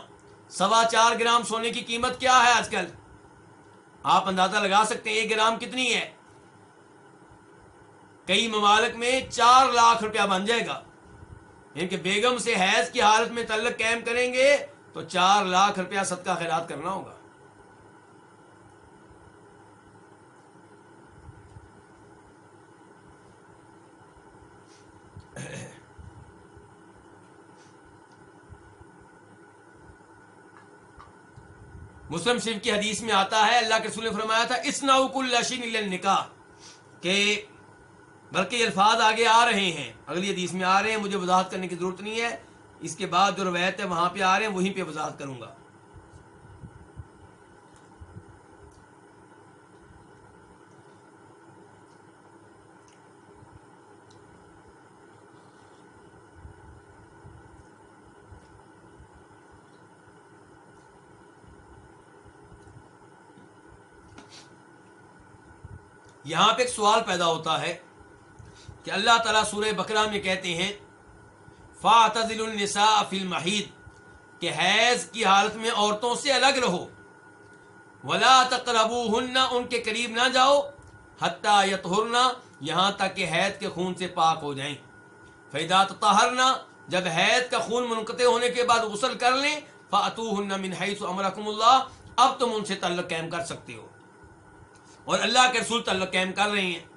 Speaker 1: سوا چار گرام سونے کی قیمت کیا ہے آج کل؟ آپ اندازہ لگا سکتے ہیں ایک گرام کتنی ہے؟ کئی ممالک میں چار لاکھ روپیہ بن جائے گا۔ یعنی کہ بیگم سے حیض کی حالت میں تعلق قائم کریں گے تو چار لاکھ روپیہ صدقہ خیرات کرنا ہوگا۔ مسلم شریف کی حدیث میں آتا ہے، اللہ کے رسول نے فرمایا تھا اس ناؤک اللہ نکاح کہ بلکہ یہ الفاظ آگے آ رہے ہیں۔ اگلی حدیث میں آ رہے ہیں، مجھے وضاحت کرنے کی ضرورت نہیں ہے۔ اس کے بعد جو روایت ہے وہاں پہ آ رہے ہیں، وہیں پہ وضاحت کروں گا۔ یہاں پہ ایک سوال پیدا ہوتا ہے۔ کہ اللہ تعالیٰ سورہ بکرا میں کہتے ہیں فاتل النساء فی المحید کہ حیض کی حالت میں عورتوں سے الگ رہو۔ ولا تقربوهن، ان کے قریب نہ جاؤ حتیٰ یطہرنا یہاں تک کہ حید کے خون سے پاک ہو جائیں۔ فیدا تطہرنا جب حید کا خون منقطع ہونے کے بعد غسل کر لیں فاتوهن من حيث امركم اللہ اب تم ان سے تعلق قائم کر سکتے ہو۔ اور اللہ کے رسول تعلق قائم کر رہے ہیں۔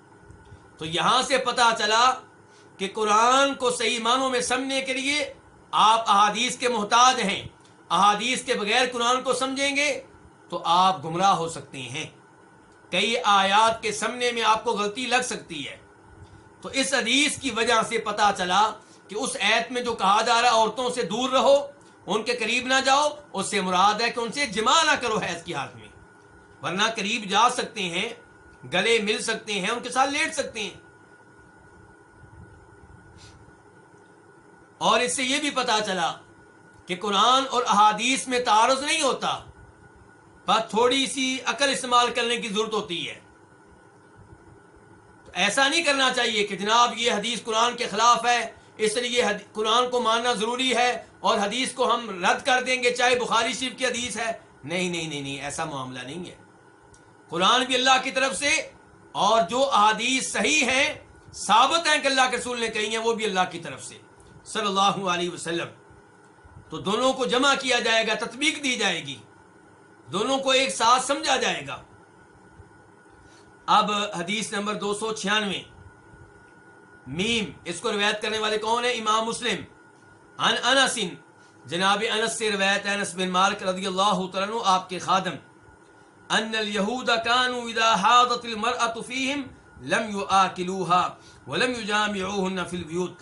Speaker 1: تو یہاں سے پتا چلا کہ قرآن کو صحیح معنوں میں سمجھنے کے لیے آپ احادیث کے محتاج ہیں۔ احادیث کے بغیر قرآن کو سمجھیں گے تو آپ گمراہ ہو سکتے ہیں۔ کئی آیات کے سمجھنے میں آپ کو غلطی لگ سکتی ہے۔ تو اس حدیث کی وجہ سے پتا چلا کہ اس ایت میں جو کہا جا رہا عورتوں سے دور رہو، ان کے قریب نہ جاؤ، اس سے مراد ہے کہ ان سے جمع نہ کرو حیض کی حالت میں۔ ورنہ قریب جا سکتے ہیں گلے مل سکتے ہیں، ان کے ساتھ لیٹ سکتے ہیں۔ اور اس سے یہ بھی پتا چلا کہ قرآن اور احادیث میں تعارض نہیں ہوتا بس تھوڑی سی عقل استعمال کرنے کی ضرورت ہوتی ہے۔ تو ایسا نہیں کرنا چاہیے کہ جناب یہ حدیث قرآن کے خلاف ہے، اس لیے قرآن کو ماننا ضروری ہے اور حدیث کو ہم رد کر دیں گے، چاہے بخاری شریف کی حدیث ہے۔ نہیں نہیں نہیں نہیں، ایسا معاملہ نہیں ہے۔ قرآن بھی اللہ کی طرف سے اور جو احادیث صحیح ہیں، ثابت ہیں کہ اللہ کے رسول نے کہی ہیں، وہ بھی اللہ کی طرف سے۔ صلی اللہ علیہ وسلم۔ تو دونوں کو جمع کیا جائے گا، تطبیق دی جائے گی۔ دونوں کو ایک ساتھ سمجھا جائے گا۔ اب حدیث نمبر دو سو چھیانوے۔ میم، اس کو روایت کرنے والے کون ہیں؟ امام مسلم۔ ان انس، جناب انس سے روایت انس بن مالک رضی اللہ عنہ، آپ کے خادم۔ ان اليهود كانوا اذا حاضت المرأة فيهم لم يآكلوها ولم يجامعوهن في البيوت.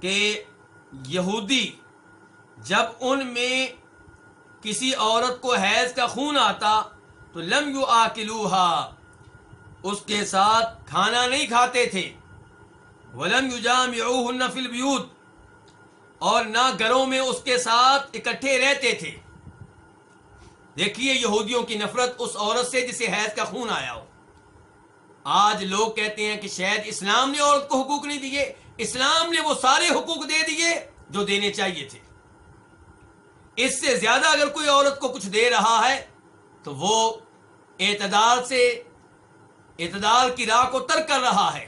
Speaker 1: کہ یہودی جب ان میں کسی عورت کو حیض کا خون آتا تو لم يآكلوها اس کے ساتھ کھانا نہیں کھاتے تھے۔ ولم يجامعوهن في البيوت اور نہ گھروں میں اس کے ساتھ اکٹھے رہتے تھے۔ دیکھیے یہودیوں کی نفرت اس عورت سے جسے حیض کا خون آیا ہو۔ آج لوگ کہتے ہیں کہ شاید اسلام نے عورت کو حقوق نہیں دیے۔ اسلام نے وہ سارے حقوق دے دیے جو دینے چاہیے تھے۔ اس سے زیادہ اگر کوئی عورت کو کچھ دے رہا ہے تو وہ اعتدال سے، اعتدال کی راہ کو ترک کر رہا ہے۔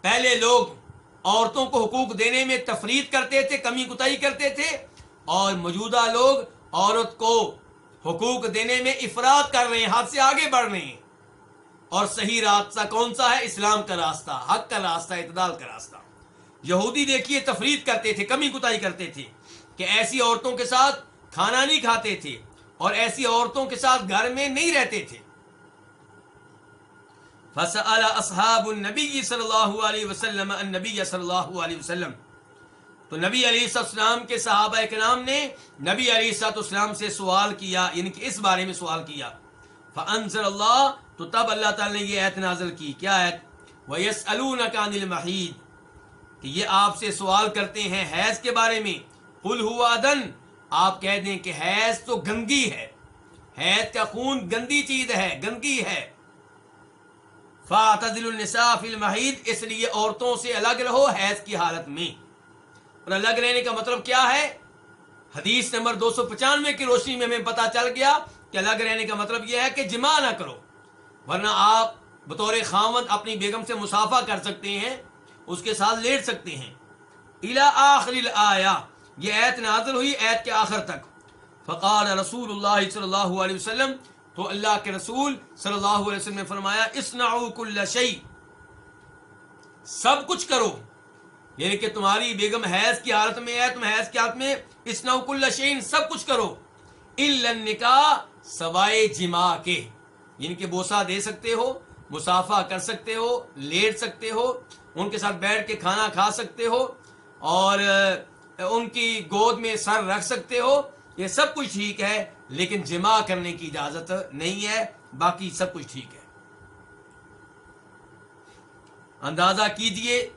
Speaker 1: پہلے لوگ عورتوں کو حقوق دینے میں تفرید کرتے تھے، کمی کتائی کرتے تھے اور موجودہ لوگ عورت کو حقوق دینے میں افراد کر رہے ہیں حد سے آگے بڑھ رہے ہیں۔ اور صحیح راستہ کون سا ہے؟ اسلام کا راستہ، حق کا راستہ، اعتدال کا راستہ۔ یہودی دیکھیے، تفرید کرتے تھے، کمی کتائی کرتے تھے کہ ایسی عورتوں کے ساتھ کھانا نہیں کھاتے تھے اور ایسی عورتوں کے ساتھ گھر میں نہیں رہتے تھے۔ فسأل اصحاب النبی صلی اللہ علیہ وسلم النبی صلی اللہ علیہ وسلم۔ تو نبی علیہ السلام کے صحابہ کرام نے نبی علیہ السلام سے سوال کیا یعنی کہ اس بارے میں سوال کیا۔ فانزل اللہ تو تب اللہ تعالی نے یہ ایت نازل کی۔ کیا ایت وَيَسْأَلُونَكَ عَنِ الْمَحِيدِ، کہ یہ آپ سے سوال کرتے ہیں حیض کے بارے میں۔ قُلْ هُوَ دن آپ کہہ دیں کہ حیض تو گندگی ہے۔ حیض کا خون گندی چیز ہے، گندگی ہے۔ فَاتَذِلُ النِّسَاءَ فِي اس لیے عورتوں سے الگ رہو حیض کی حالت میں۔ اور الگ رہنے کا مطلب کیا ہے؟ حدیث نمبر دو سو پچانوے کی روشنی میں ہمیں پتا چل گیا کہ الگ رہنے کا مطلب یہ ہے کہ جمع نہ کرو، ورنہ آپ بطور خامد اپنی بیگم سے مسافہ کر سکتے ہیں، اس کے ساتھ لیٹ سکتے ہیں۔ الا آخر آیا یہ ایت نازل ہوئی ایت کے آخر تک۔ فقال رسول اللہ صلی اللہ علیہ وسلم، تو اللہ کے رسول صلی اللہ علیہ وسلم نے فرمایا اسنعو کل شیء۔ سب کچھ کرو۔ یعنی کہ تمہاری بیگم حیض کی حالت میں ہے، تم حیض کی حالت میں اسنعو کل شیء سب کچھ کرو۔ الا سوائے جما کے۔ یعنی کہ بوسا دے سکتے ہو، مسافہ کر سکتے ہو، لیٹ سکتے ہو، ان کے ساتھ بیٹھ کے کھانا کھا سکتے ہو، اور ان کی گود میں سر رکھ سکتے ہو۔ یہ سب کچھ ٹھیک ہے، لیکن جمع کرنے کی اجازت نہیں ہے، باقی سب کچھ ٹھیک ہے۔ اندازہ کیجیے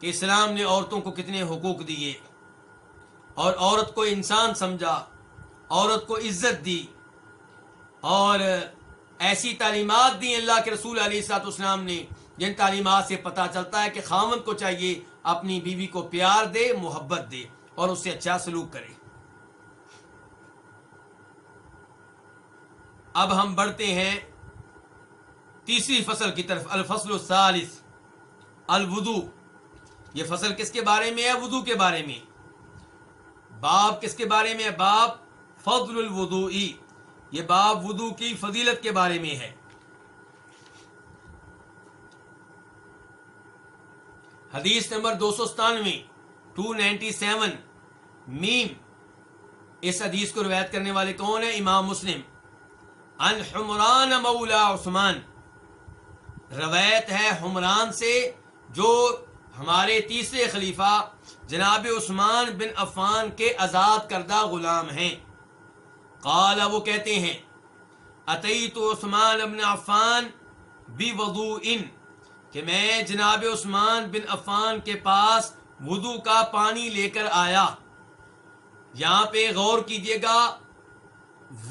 Speaker 1: کہ اسلام نے عورتوں کو کتنے حقوق دیے اور عورت کو انسان سمجھا، عورت کو عزت دی اور ایسی تعلیمات دی اللہ کے رسول علیہ السلاط اسلام نے، جن تعلیمات سے پتہ چلتا ہے کہ خامن کو چاہیے اپنی بیوی کو پیار دے، محبت دے اور اس سے اچھا سلوک کرے۔ اب ہم بڑھتے ہیں تیسری فصل کی طرف، الفصل الثالث الودو یہ فصل کس کے بارے میں ہے؟ وضو کے بارے میں۔ باب کس کے بارے میں ہے؟ باب فضل الودو یہ باب وضو کی فضیلت کے بارے میں ہے۔ حدیث نمبر دو سو ستانوے ٹو نائنٹی سیون میم۔ اس حدیث کو روایت کرنے والے کون ہیں؟ امام مسلم۔ ان حمران مولا عثمان۔ روایت ہے حمران سے جو ہمارے تیسرے خلیفہ جناب عثمان بن عفان کے آزاد کردہ غلام ہیں۔ قال وہ کہتے ہیں عطیت عثمان ابن عفان بھی وضو ان کہ میں جناب عثمان بن عفان کے پاس وضو کا پانی لے کر آیا۔ یہاں پہ غور کیجیے گا،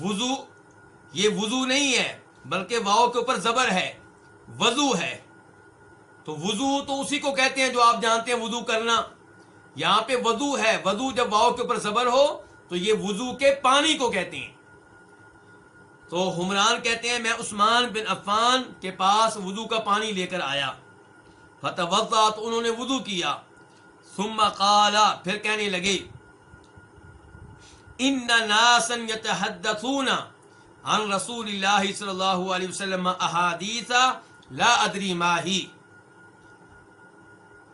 Speaker 1: وضو، یہ وضو نہیں ہے، بلکہ واؤ کے اوپر زبر ہے، وضو ہے۔ تو وضو تو اسی کو کہتے ہیں جو آپ جانتے ہیں وضو کرنا۔ یہاں پہ وضو ہے، وضو جب واؤ کے اوپر زبر ہو تو یہ وضو کے پانی کو کہتے ہیں۔ تو حمران کہتے ہیں، میں عثمان بن عفان کے پاس وضو کا پانی لے کر آیا۔ فتح تو انہوں نے وضو کیا۔ ثم قالا پھر کہنے لگے، ان ناسن یتحدثون عن رسول اللہ صلی اللہ علیہ وسلم احادیث لا ادری ماہی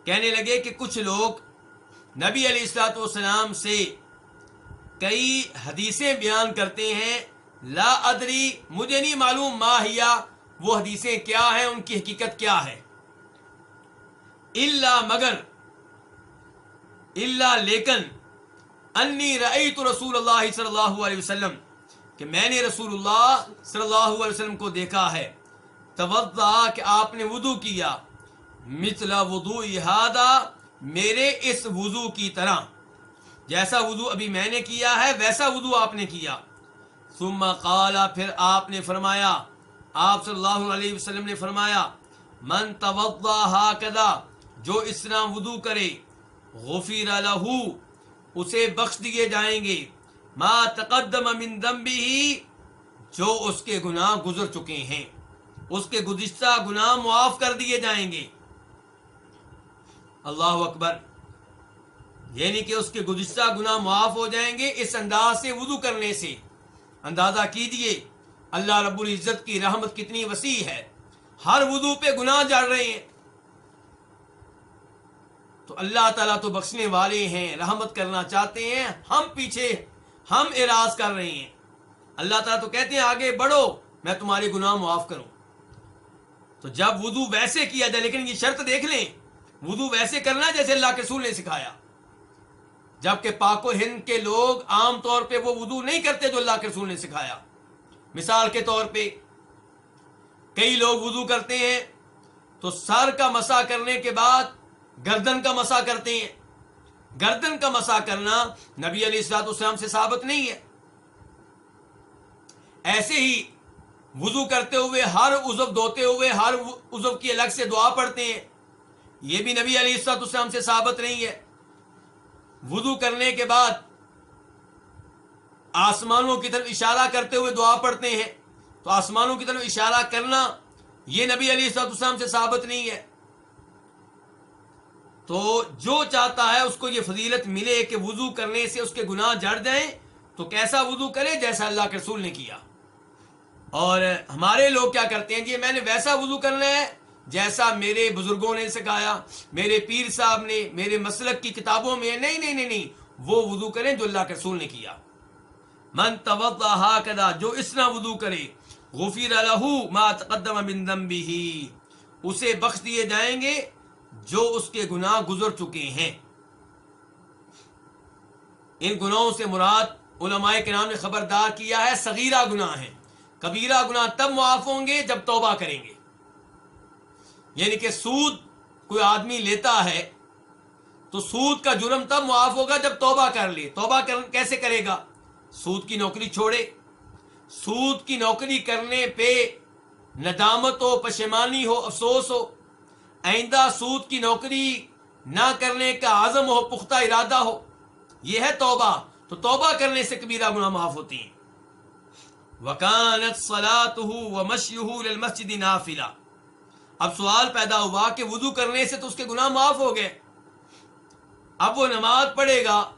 Speaker 1: کہنے لگے کہ کچھ لوگ نبی علیہ السلاۃ والسلام سے کئی حدیثیں بیان کرتے ہیں، لا ادری، مجھے نہیں معلوم ماہیا وہ حدیثیں کیا ہیں، ان کی حقیقت کیا ہے؟ اللہ مگر اللہ لیکن، انی رعیت رسول اللہ صلی اللہ علیہ وسلم، کہ میں نے رسول اللہ صلی اللہ علیہ وسلم کو دیکھا ہے، توضع، کہ آپ نے وضو کیا۔ مثلا وضو احادہ میرے اس وضو کی طرح۔ جیسا وضو ابھی میں نے کیا ہے، ویسا وضو آپ نے کیا۔ ثم قال، پھر آپ نے فرمایا، آپ صلی اللہ علیہ وسلم نے فرمایا، من توضا ہاکذا، جو اس طرح وضو کرے، غفیر له اسے بخش دیے جائیں گے۔ ما تقدم من ذنبه جو اس کے گناہ گزر چکے ہیں۔ اس کے گزشتہ گناہ معاف کر دیے جائیں گے۔ اللہ اکبر۔ یعنی کہ اس کے گزشتہ گناہ معاف ہو جائیں گے اس انداز سے وضو کرنے سے۔ اندازہ کیجیے، اللہ رب العزت کی رحمت کتنی وسیع ہے۔ ہر وضو پہ گناہ جڑ رہے ہیں۔ تو اللہ تعالیٰ تو بخشنے والے ہیں، رحمت کرنا چاہتے ہیں۔ ہم پیچھے، ہم اراض کر رہے ہیں۔ اللہ تعالیٰ تو کہتے ہیں، آگے بڑھو، میں تمہارے گناہ معاف کروں۔ تو جب وضو ویسے کیا جائے، لیکن یہ شرط دیکھ لیں۔ وضو ویسے کرنا جیسے اللہ کے سول نے سکھایا۔ جبکہ پاک و ہند کے لوگ عام طور پہ وہ وضو نہیں کرتے جو اللہ کے رسول نے سکھایا۔ مثال کے طور پہ کئی لوگ وضو کرتے ہیں تو سر کا مسا کرنے کے بعد گردن کا مسا کرتے ہیں۔ گردن کا مسا کرنا نبی علی السلاط اسلام سے ثابت نہیں ہے۔ ایسے ہی وضو کرتے ہوئے ہر عزب دھوتے ہوئے ہر عزب کی الگ سے دعا پڑھتے ہیں۔ یہ بھی نبی علی السلاط اسلام سے ثابت نہیں ہے۔ وضو کرنے کے بعد آسمانوں کی طرف اشارہ کرتے ہوئے دعا پڑھتے ہیں۔ تو آسمانوں کی طرف اشارہ کرنا یہ نبی علی السلام سے ثابت نہیں ہے۔ تو جو چاہتا ہے اس کو یہ فضیلت ملے کہ وضو کرنے سے اس کے گناہ جڑ جائیں، تو کیسا وضو کرے جیسا اللہ کے رسول نے کیا۔ اور ہمارے لوگ کیا کرتے ہیں؟ جی میں نے ویسا وضو کرنا ہے جیسا میرے بزرگوں نے سکھایا، میرے پیر صاحب نے، میرے مسلک کی کتابوں میں، نہیں نہیں نہیں نہیں، وہ وضو کریں جو اللہ کے رسول نے کیا۔ من توضا کدا جو اس طرح وضو کرے، غفیر له ما تقدم من ذنبه، اسے بخش دیے جائیں گے جو اس کے گناہ گزر چکے ہیں۔ ان گناہوں سے مراد علماء کے نام نے خبردار کیا ہے، صغیرہ گناہ ہے کبیرہ گناہ تب معاف ہوں گے جب توبہ کریں گے۔ یعنی کہ سود کوئی آدمی لیتا ہے تو سود کا جرم تب معاف ہوگا جب توبہ کر لے۔ توبہ کر کیسے کرے گا؟ سود کی نوکری چھوڑے۔ سود کی نوکری کرنے پہ ندامت ہو، پشیمانی ہو، افسوس ہو۔ آئندہ سود کی نوکری نہ کرنے کا عزم ہو، پختہ ارادہ ہو۔ یہ ہے توبہ۔ تو توبہ کرنے سے کبیرہ گناہ معاف ہوتی ہیں۔ وکانت صلاته ومشيه للمسجد نافلہ۔ اب سوال پیدا ہوا کہ وضو کرنے سے تو اس کے گناہ معاف ہو گئے۔ اب وہ نماز پڑھے گا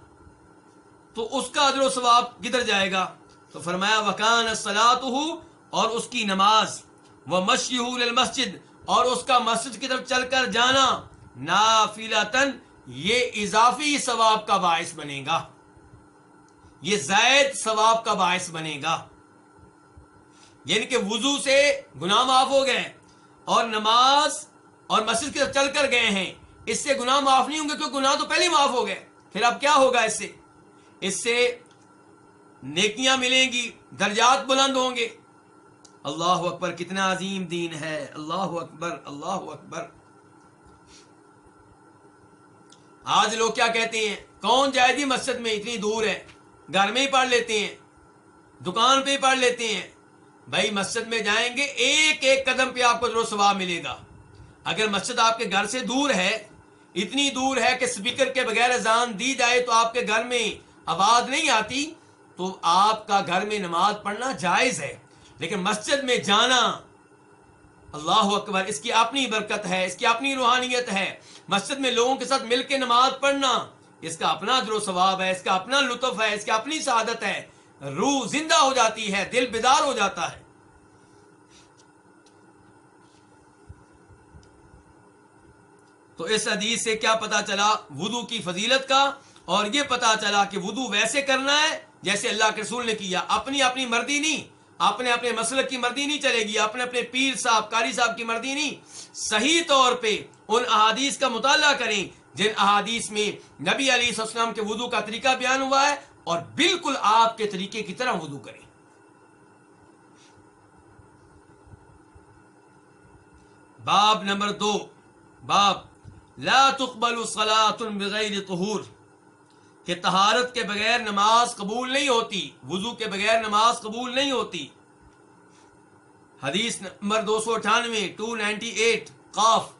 Speaker 1: تو اس کا ادر و ثواب کدھر جائے گا؟ تو فرمایا وکان صلاته اور اس کی نماز۔ وہ مشیح مسجد اور اس کا مسجد کی طرف چل کر جانا۔ نافلتن یہ اضافی ثواب کا باعث بنے گا۔ یہ زائد ثواب کا باعث بنے گا۔ یعنی کہ وضو سے گناہ معاف ہو گئے۔ اور نماز اور مسجد کی طرف چل کر گئے ہیں۔ اس سے گناہ معاف نہیں ہوں گے کیونکہ گناہ تو پہلے معاف ہو گئے۔ پھر اب کیا ہوگا اس سے؟ اس سے نیکیاں ملیں گی، درجات بلند ہوں گے۔ اللہ اکبر، کتنا عظیم دین ہے۔ اللہ اکبر اللہ اکبر۔ آج لوگ کیا کہتے ہیں؟ کون جائے مسجد میں؟ اتنی دور ہے۔ گھر میں ہی پڑھ لیتے ہیں۔ دکان پہ ہی پڑھ لیتے ہیں۔ بھائی مسجد میں جائیں گے، ایک ایک قدم پہ آپ کو ضرور ثواب ملے گا۔ اگر مسجد آپ کے گھر سے دور ہے، اتنی دور ہے کہ سپیکر کے بغیر اذان دی جائے تو آپ کے گھر میں آواز نہیں آتی، تو آپ کا گھر میں نماز پڑھنا جائز ہے۔ لیکن مسجد میں جانا، اللہ اکبر، اس کی اپنی برکت ہے، اس کی اپنی روحانیت ہے۔ مسجد میں لوگوں کے ساتھ مل کے نماز پڑھنا، اس کا اپنا در و ثواب ہے، اس کا اپنا لطف ہے، اس کی اپنی سعادت ہے۔ روح زندہ ہو جاتی ہے، دل بیدار ہو جاتا ہے۔ تو اس حدیث سے کیا پتا چلا وضو کی فضیلت کا؟ اور یہ پتا چلا کہ وضو ویسے کرنا ہے، جیسے اللہ کے رسول نے کیا۔ اپنی اپنی مرضی نہیں، اپنے اپنے مسلک کی مرضی نہیں چلے گی، اپنے اپنے پیر صاحب کاری صاحب کی مرضی نہیں۔ صحیح طور پہ ان احادیث کا مطالعہ کریں، جن احادیث میں نبی علی السلام کے وضو کا طریقہ بیان ہوا ہے۔ اور بالکل آپ کے طریقے کی طرح وضو کریں۔ باب نمبر دو، باب لا تقبل صلاة بغیر طہور، کہ طہارت کے بغیر نماز قبول نہیں ہوتی، وضو کے بغیر نماز قبول نہیں ہوتی۔ حدیث نمبر دو سو اٹھانوے ٹو نائنٹی ایٹ قاف۔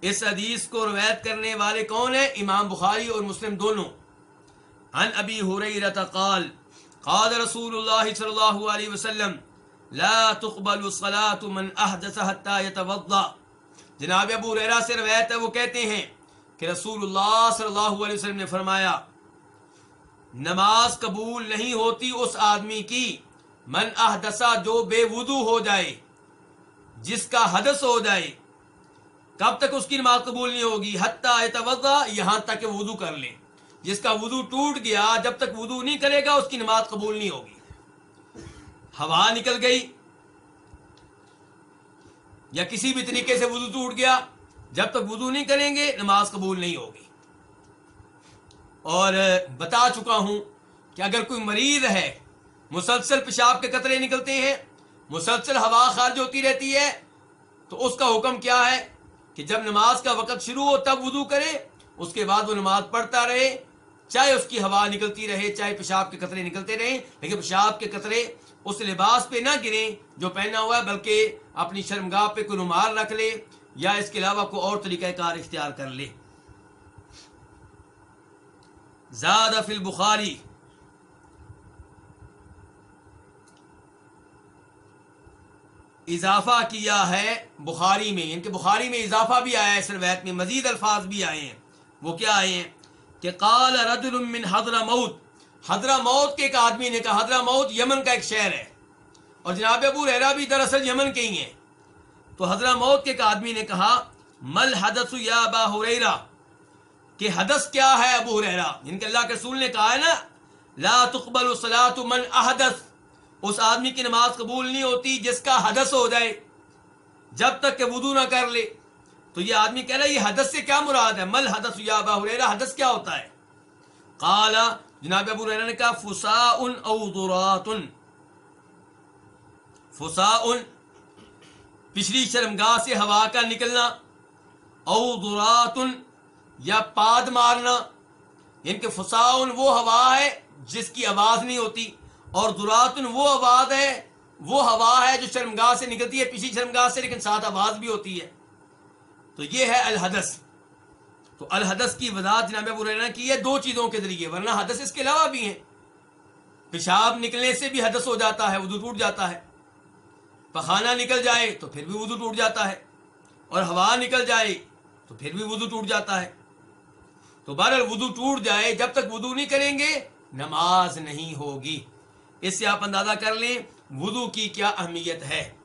Speaker 1: اس حدیث کو روایت کرنے والے کون ہیں؟ امام بخاری اور مسلم دونوں۔ عن ابی حریرت قال قال رسول اللہ صلی اللہ علیہ وسلم، لا تقبل صلاة من احدث حتى يتوضا جناب ابو ریرا سے روایت ہے، وہ کہتے ہیں کہ رسول اللہ صلی اللہ علیہ وسلم نے فرمایا، نماز قبول نہیں ہوتی اس آدمی کی، من احدثا جو بے وضو ہو جائے، جس کا حدث ہو جائے، کب تک اس کی نماز قبول نہیں ہوگی؟ حتیٰ اتوضا یہاں تک کہ وضو کر لے۔ جس کا وضو ٹوٹ گیا، جب تک وضو نہیں کرے گا، اس کی نماز قبول نہیں ہوگی۔ ہوا نکل گئی۔ یا کسی بھی طریقے سے وضو ٹوٹ گیا، جب تک وضو نہیں کریں گے، نماز قبول نہیں ہوگی۔ اور بتا چکا ہوں کہ اگر کوئی مریض ہے، مسلسل پیشاب کے قطرے نکلتے ہیں، مسلسل ہوا خارج ہوتی رہتی ہے، تو اس کا حکم کیا ہے؟ کہ جب نماز کا وقت شروع ہو، تب وضو کرے اس کے بعد وہ نماز پڑھتا رہے، چاہے اس کی ہوا نکلتی رہے، چاہے پیشاب کے قطرے نکلتے رہے، لیکن پیشاب کے قطرے اس لباس پہ نہ گریں جو پہنا ہوا ہے، بلکہ اپنی شرمگاہ پہ کوئی رومال رکھ لے یا اس کے علاوہ کوئی اور طریقہ کار اختیار کر لے۔ زیادہ فی البخاری۔ اضافہ کیا ہے بخاری میں یعنی ان کے بخاری میں اضافہ بھی آیا ہے، اس روایت میں مزید الفاظ بھی آئے ہیں۔ وہ کیا آئے ہیں؟ کہ قال رجل من حضر موت حضرہ موت کے ایک آدمی نے کہا حضرہ موت یمن کا ایک شہر ہے۔ اور جناب ابو رحرا بھی دراصل یمن کے ہی ہیں۔ تو حضرہ موت کے ایک آدمی نے کہا، مل حدث یا ابا حریرا کہ حدث کیا ہے ابو رحرا جن کے اللہ کے رسول نے کہا ہے نا، لا تقبل صلاة من احدث۔ اس آدمی کی نماز قبول نہیں ہوتی جس کا حدث ہو جائے، جب تک کہ وضو نہ کر لے۔ تو یہ آدمی کہہ رہا ہے، یہ حدث سے کیا مراد ہے؟ مل حدث یا ابا حریرا حدث کیا ہوتا ہے؟ قالا جناب ابو ریرا نے کہا فسا ان درات فسا ان پچھلی شرمگاہ سے ہوا کا نکلنا، او درات یا پاد مارنا. یعنی کہ فسا ان وہ ہوا ہے جس کی آواز نہیں ہوتی، اور دراتن وہ آواز ہے، وہ ہوا ہے جو شرمگاہ سے نکلتی ہے پیچھے شرمگاہ سے، لیکن ساتھ آواز بھی ہوتی ہے. تو یہ ہے الحدث۔ تو الحدث کی وضاحت جناب ابو رینا کی ہے دو چیزوں کے ذریعے، ورنہ حدث اس کے علاوہ بھی ہیں۔ پیشاب نکلنے سے بھی حدث ہو جاتا ہے، وضو ٹوٹ جاتا ہے۔ پخانہ نکل جائے تو پھر بھی وضو ٹوٹ جاتا ہے۔ اور ہوا نکل جائے تو پھر بھی وضو ٹوٹ جاتا ہے۔ تو بہرحال وضو ٹوٹ جائے، جب تک وضو نہیں کریں گے، نماز نہیں ہوگی۔ اس سے آپ اندازہ کر لیں، وضو کی کیا اہمیت ہے۔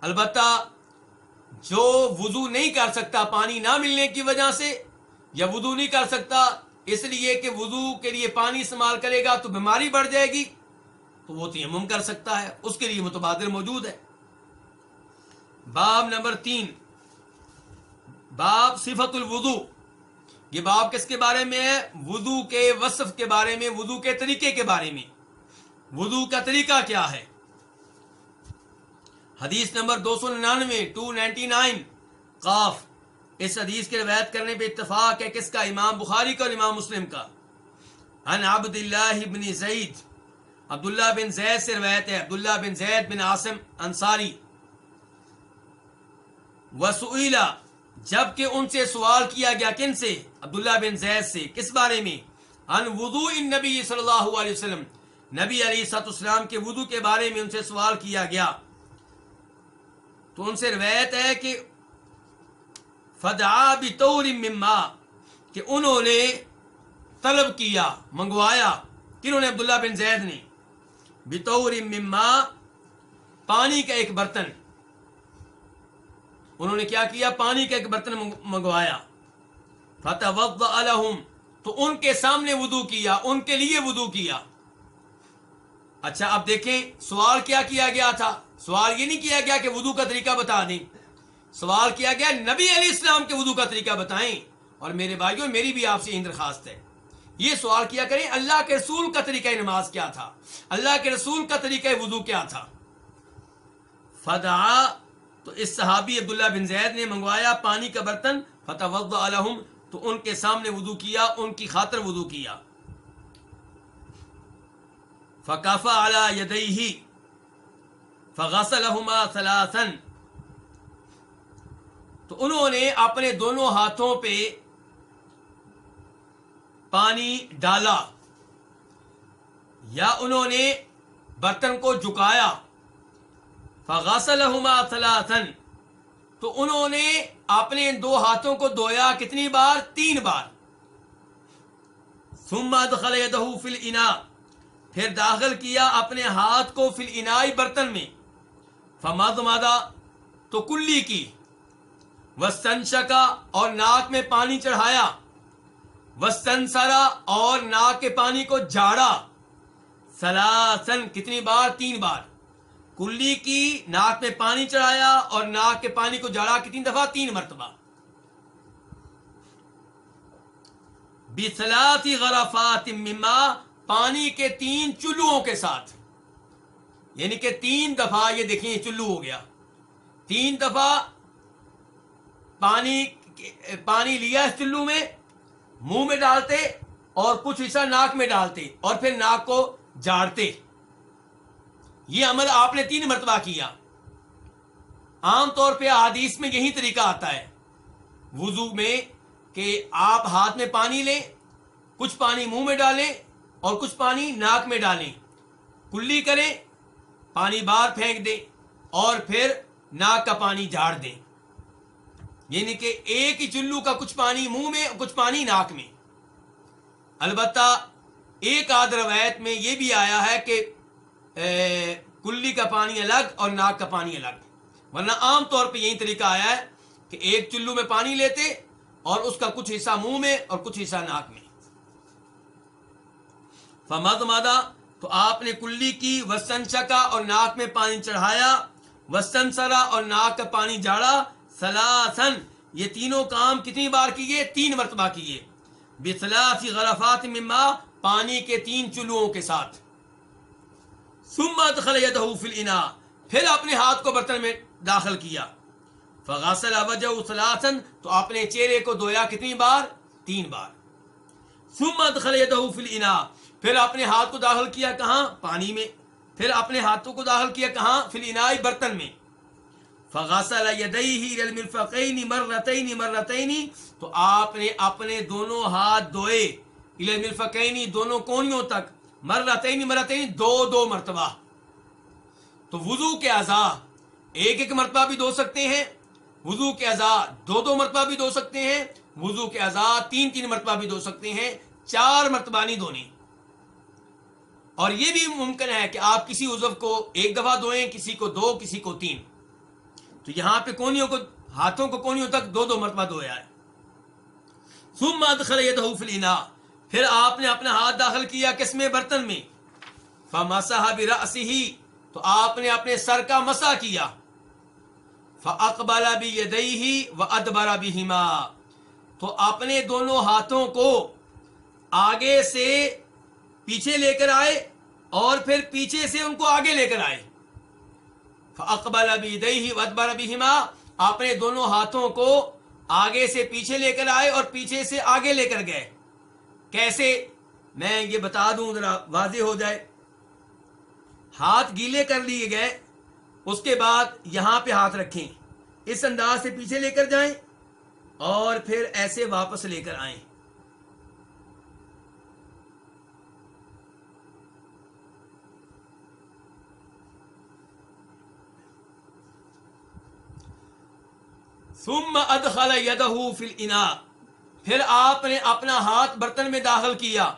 Speaker 1: البتہ جو وضو نہیں کر سکتا پانی نہ ملنے کی وجہ سے، یا وضو نہیں کر سکتا اس لیے کہ وضو کے لیے پانی استعمال کرے گا تو بیماری بڑھ جائے گی، تو وہ تیمم کر سکتا ہے، اس کے لیے متبادل موجود ہے۔ باب نمبر تین۔ باب صفت الوضو۔ یہ باب کس کے بارے میں ہے؟ وضو کے وصف کے بارے میں، وضو کے طریقے کے بارے میں۔ وضو کا طریقہ کیا ہے؟ حدیث نمبر دو سو ننانوے ٹو نائنٹی نائن قاف۔ اس حدیث کے روایت کرنے پہ اتفاق ہے کس کا؟ امام بخاری کا اور امام مسلم کا۔ ان عبد اللہ بن زید۔ عبداللہ بن زید سے روایت ہے، عبداللہ بن زید بن عاصم انصاری۔ وسیلہ جبکہ ان سے سوال کیا گیا کن سے؟ عبداللہ بن زید سے۔ کس بارے میں؟ ان وضو ان نبی صلی اللہ علیہ وسلم۔ نبی علی سات اسلام کے وضو کے بارے میں ان سے سوال کیا گیا۔ تو ان سے روایت ہے کہ فدعا بطور مما، کہ انہوں نے طلب کیا، منگوایا کنہوں نے عبداللہ بن زید نے۔ بطور مما، پانی کا ایک برتن۔ انہوں نے کیا کیا؟ پانی کا ایک برتن منگوایا۔ فتح وقت الحم تو ان کے سامنے وضو کیا، ان کے لیے وضو کیا۔ اچھا اب دیکھیں سوال کیا کیا گیا تھا؟ سوال یہ نہیں کیا گیا کہ وضو کا طریقہ بتا دیں سوال کیا گیا نبی علیہ السلام کے وضو کا طریقہ بتائیں۔ اور میرے بھائیوں، میری بھی آپ سے درخواست ہے۔ یہ سوال کیا کریں، اللہ کے رسول کا طریقہ نماز کیا تھا؟ اللہ کے رسول کا طریقہ وضو کیا تھا؟ فدا تو اس صحابی عبداللہ بن زید نے منگوایا پانی کا برتن فتح وقت تو ان کے سامنے وضو کیا، ان کی خاطر وضو کیا۔ فقافہ اعلی یدئی فغاس الحما سلاسن تو انہوں نے اپنے دونوں ہاتھوں پہ پانی ڈالا۔ یا انہوں نے برتن کو جھکایا۔ فغاسلہما ثلاثن تو انہوں نے اپنے دو ہاتھوں کو دھویا کتنی بار؟ تین بار۔ ثم ادخل يده في الاناء پھر داخل کیا اپنے ہاتھ کو فی الانائی برتن میں۔ فماد مادا تو کلی کی۔ وسطنشکا اور ناک میں پانی چڑھایا۔ وسطنسرا اور ناک کے پانی کو جھاڑا۔ سلاسن کتنی بار؟ تین بار۔ کلی کی ناک میں پانی چڑھایا اور ناک کے پانی کو جاڑا کتنی دفعہ؟ تین مرتبہ۔ بسلاتی غرفات مما، پانی کے تین چلوؤں کے ساتھ۔ یعنی کہ تین دفعہ یہ دیکھیں چلو ہو گیا۔ تین دفعہ پانی پانی لیا اس چلو میں، منہ میں ڈالتے اور کچھ حصہ ناک میں ڈالتے اور پھر ناک کو جاڑتے۔ یہ عمل آپ نے تین مرتبہ کیا۔ عام طور پہ حدیث میں یہی طریقہ آتا ہے۔ وضو میں کہ آپ ہاتھ میں پانی لیں، کچھ پانی منہ میں ڈالیں اور کچھ پانی ناک میں ڈالیں۔ کلی کریں پانی باہر پھینک دیں اور پھر ناک کا پانی جھاڑ دیں یعنی کہ ایک ہی چلو کا کچھ پانی منہ میں اور کچھ پانی ناک میں۔ البتہ ایک آدھ روایت میں یہ بھی آیا ہے کہ کلی کا پانی الگ اور ناک کا پانی الگ۔ ورنہ عام طور پہ یہی طریقہ آیا ہے کہ ایک چلو میں پانی لیتے اور اس کا کچھ حصہ منہ میں اور کچھ حصہ ناک میں۔ فمد مادہ تو آپ نے کلی کی وسطن چکا اور ناک میں پانی چڑھایا وسطن سرا اور ناک کا پانی جاڑا سلاسن یہ تینوں کام کتنی بار کیے؟ تین مرتبہ کیے۔ بسلاسی غرفات مما، پانی کے تین چلوؤں کے ساتھ۔ ثم ادخل يده في الاناء پھر اپنے ہاتھ کو برتن میں داخل کیا۔ فغسل وجهه ثلاثا۔ تو اپنے چہرے کو دھویا کتنی بار؟ تین بار۔ ثم ادخل يده في الاناء پھر اپنے ہاتھ کو داخل کیا کہاں؟ پانی میں. پھر اپنے ہاتھوں کو داخل کیا کہاں؟ فی الاناء برتن میں. فغسل يديه الى المرفقين مرتين مرتين تو آپ نے اپنے دونوں ہاتھ دھوئے. الى المرفقين دونوں کونیوں تک. مرتين مرتين دو دو مرتبہ. تو وضو کے اعضاء ایک ایک مرتبہ بھی دھو سکتے ہیں. وضو کے اعضاء دو دو مرتبہ بھی دھو سکتے ہیں. وضو کے اعضاء تین تین مرتبہ بھی دھو سکتے ہیں. چار مرتبہ نہیں دھونے. اور یہ بھی ممکن ہے کہ آپ کسی عضو کو ایک دفعہ دھوئیں، کسی کو دو، کسی کو تین۔ تو یہاں پہ کونیوں کو، ہاتھوں کو کونیوں تک دو دو مرتبہ دھویا ہے۔ ثم ادخل يده في الاناء۔ پھر آپ نے اپنا ہاتھ داخل کیا کس میں برتن میں۔ فمسح برأسه تو آپ نے اپنے سر کا مسا کیا۔ فَأَقْبَلَ بِيَدَيْهِ وَأَدْبَرَ بِهِمَا تو اپنے دونوں ہاتھوں کو آگے سے پیچھے لے کر آئے اور پھر پیچھے سے ان کو آگے لے کر آئے۔ فَأَقْبَلَ بِيَدَيْهِ وَأَدْبَرَ بِهِمَا۔ اپنے دونوں ہاتھوں کو آگے سے پیچھے لے کر آئے اور پیچھے سے آگے لے کر گئے۔ کیسے؟ میں یہ بتا دوں، ذرا واضح ہو جائے۔ ہاتھ گیلے کر لیے گئے، اس کے بعد یہاں پہ ہاتھ رکھیں۔ اس انداز سے پیچھے لے کر جائیں اور پھر ایسے واپس لے کر آئیں۔ ثم ادخل يده في الاناء پھر آپ نے اپنا ہاتھ برتن میں داخل کیا۔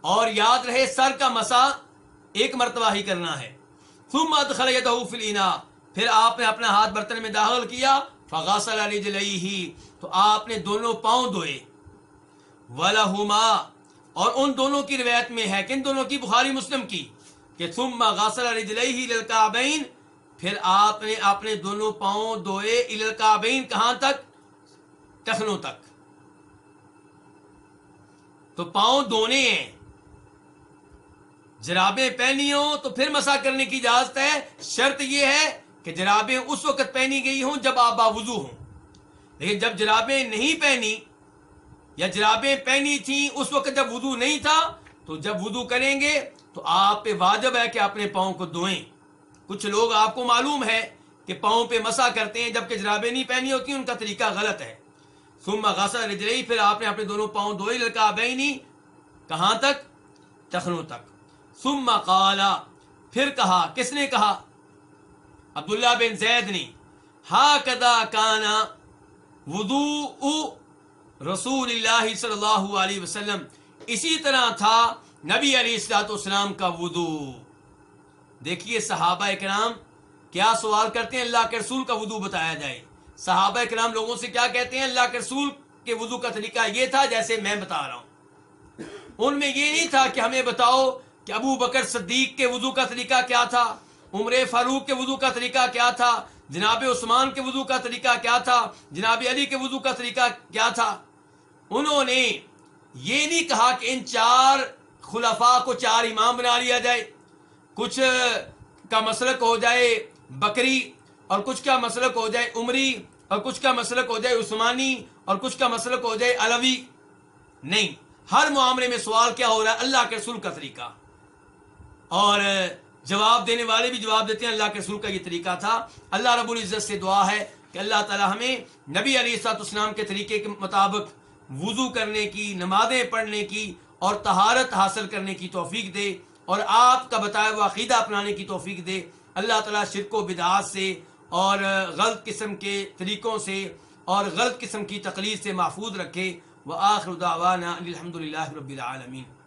Speaker 1: اور یاد رہے سر کا مسا ایک مرتبہ ہی کرنا ہے۔ ثم ادخل يده في الاناء پھر آپ نے اپنا ہاتھ برتن میں داخل کیا۔ فغسل رجليه تو آپ نے دونوں پاؤں دھوئے۔ ولہما۔ اور ان دونوں کی روایت میں ہے کن دونوں کی بخاری مسلم کی کہ ثم غسل رجليه للكعبين پھر آپ نے اپنے دونوں پاؤں دھوئے الکعبین کہاں تک؟ ٹخنوں تک۔ تو پاؤں دھونے ہیں۔ جرابیں پہنی ہوں تو پھر مسا کرنے کی اجازت ہے۔ شرط یہ ہے کہ جرابیں اس وقت پہنی گئی ہوں جب آپ باوضو ہوں۔ لیکن جب جرابیں نہیں پہنی یا جرابیں پہنی تھیں اس وقت جب وضو نہیں تھا تو جب وضو کریں گے تو آپ پہ واجب ہے کہ اپنے پاؤں کو دھوئیں۔ کچھ لوگ آپ کو معلوم ہے کہ پاؤں پہ مسا کرتے ہیں جبکہ جرابیں نہیں پہنی ہوتی، ان کا طریقہ غلط ہے۔ ثم غسل رجلئی، پھر آپ نے اپنے دونوں پاؤں دھوئے، لڑکا بینی، کہاں تک؟ ٹخنوں تک۔ ثم قالا، پھر کہا، کس نے کہا؟ عبداللہ بن زید نے۔ ہا کدا کانا وضو رسول اللہ صلی اللہ علیہ وسلم۔ اسی طرح تھا نبی علیہ السلاۃ والسلام کا وضو دیکھیے صحابہ کرام کیا سوال کرتے ہیں؟ اللہ کے رسول کا وضو بتایا جائے۔ صحابہ کرام لوگوں سے کیا کہتے ہیں؟ اللہ کے رسول کے وضو کا طریقہ یہ تھا جیسے میں بتا رہا ہوں۔ ان میں یہ نہیں تھا کہ ہمیں بتاؤ کہ ابو بکر صدیق کے وضو کا طریقہ کیا تھا، عمر فاروق کے وضو کا طریقہ کیا تھا، جناب عثمان کے وضو کا طریقہ کیا تھا، جناب علی کے وضو کا طریقہ کیا تھا۔ انہوں نے یہ نہیں کہا کہ ان چار خلفاء کو چار امام بنا لیا جائے۔ کچھ کا مسلک ہو جائے بکری اور کچھ کا مسلک ہو جائے عمری اور کچھ کا مسلک ہو جائے عثمانی اور کچھ کا مسلک ہو جائے علوی نہیں ہر معاملے میں سوال کیا ہو رہا ہے؟ اللہ کے رسول کا طریقہ۔ اور جواب دینے والے بھی جواب دیتے ہیں، اللہ کے رسول کا یہ طریقہ تھا۔ اللہ رب العزت سے دعا ہے کہ اللہ تعالی ہمیں نبی علی سات اسلام کے طریقے کے مطابق وضو کرنے کی، نمازیں پڑھنے کی اور تہارت حاصل کرنے کی توفیق دے۔ اور آپ کا بتایا ہوا عقیدہ اپنانے کی توفیق دے۔ اللہ تعالیٰ شرک و بدعات سے اور غلط قسم کے طریقوں سے اور غلط قسم کی تقریر سے محفوظ رکھے۔ وہ آخر دعوانا الحمد للہ رب العالمین۔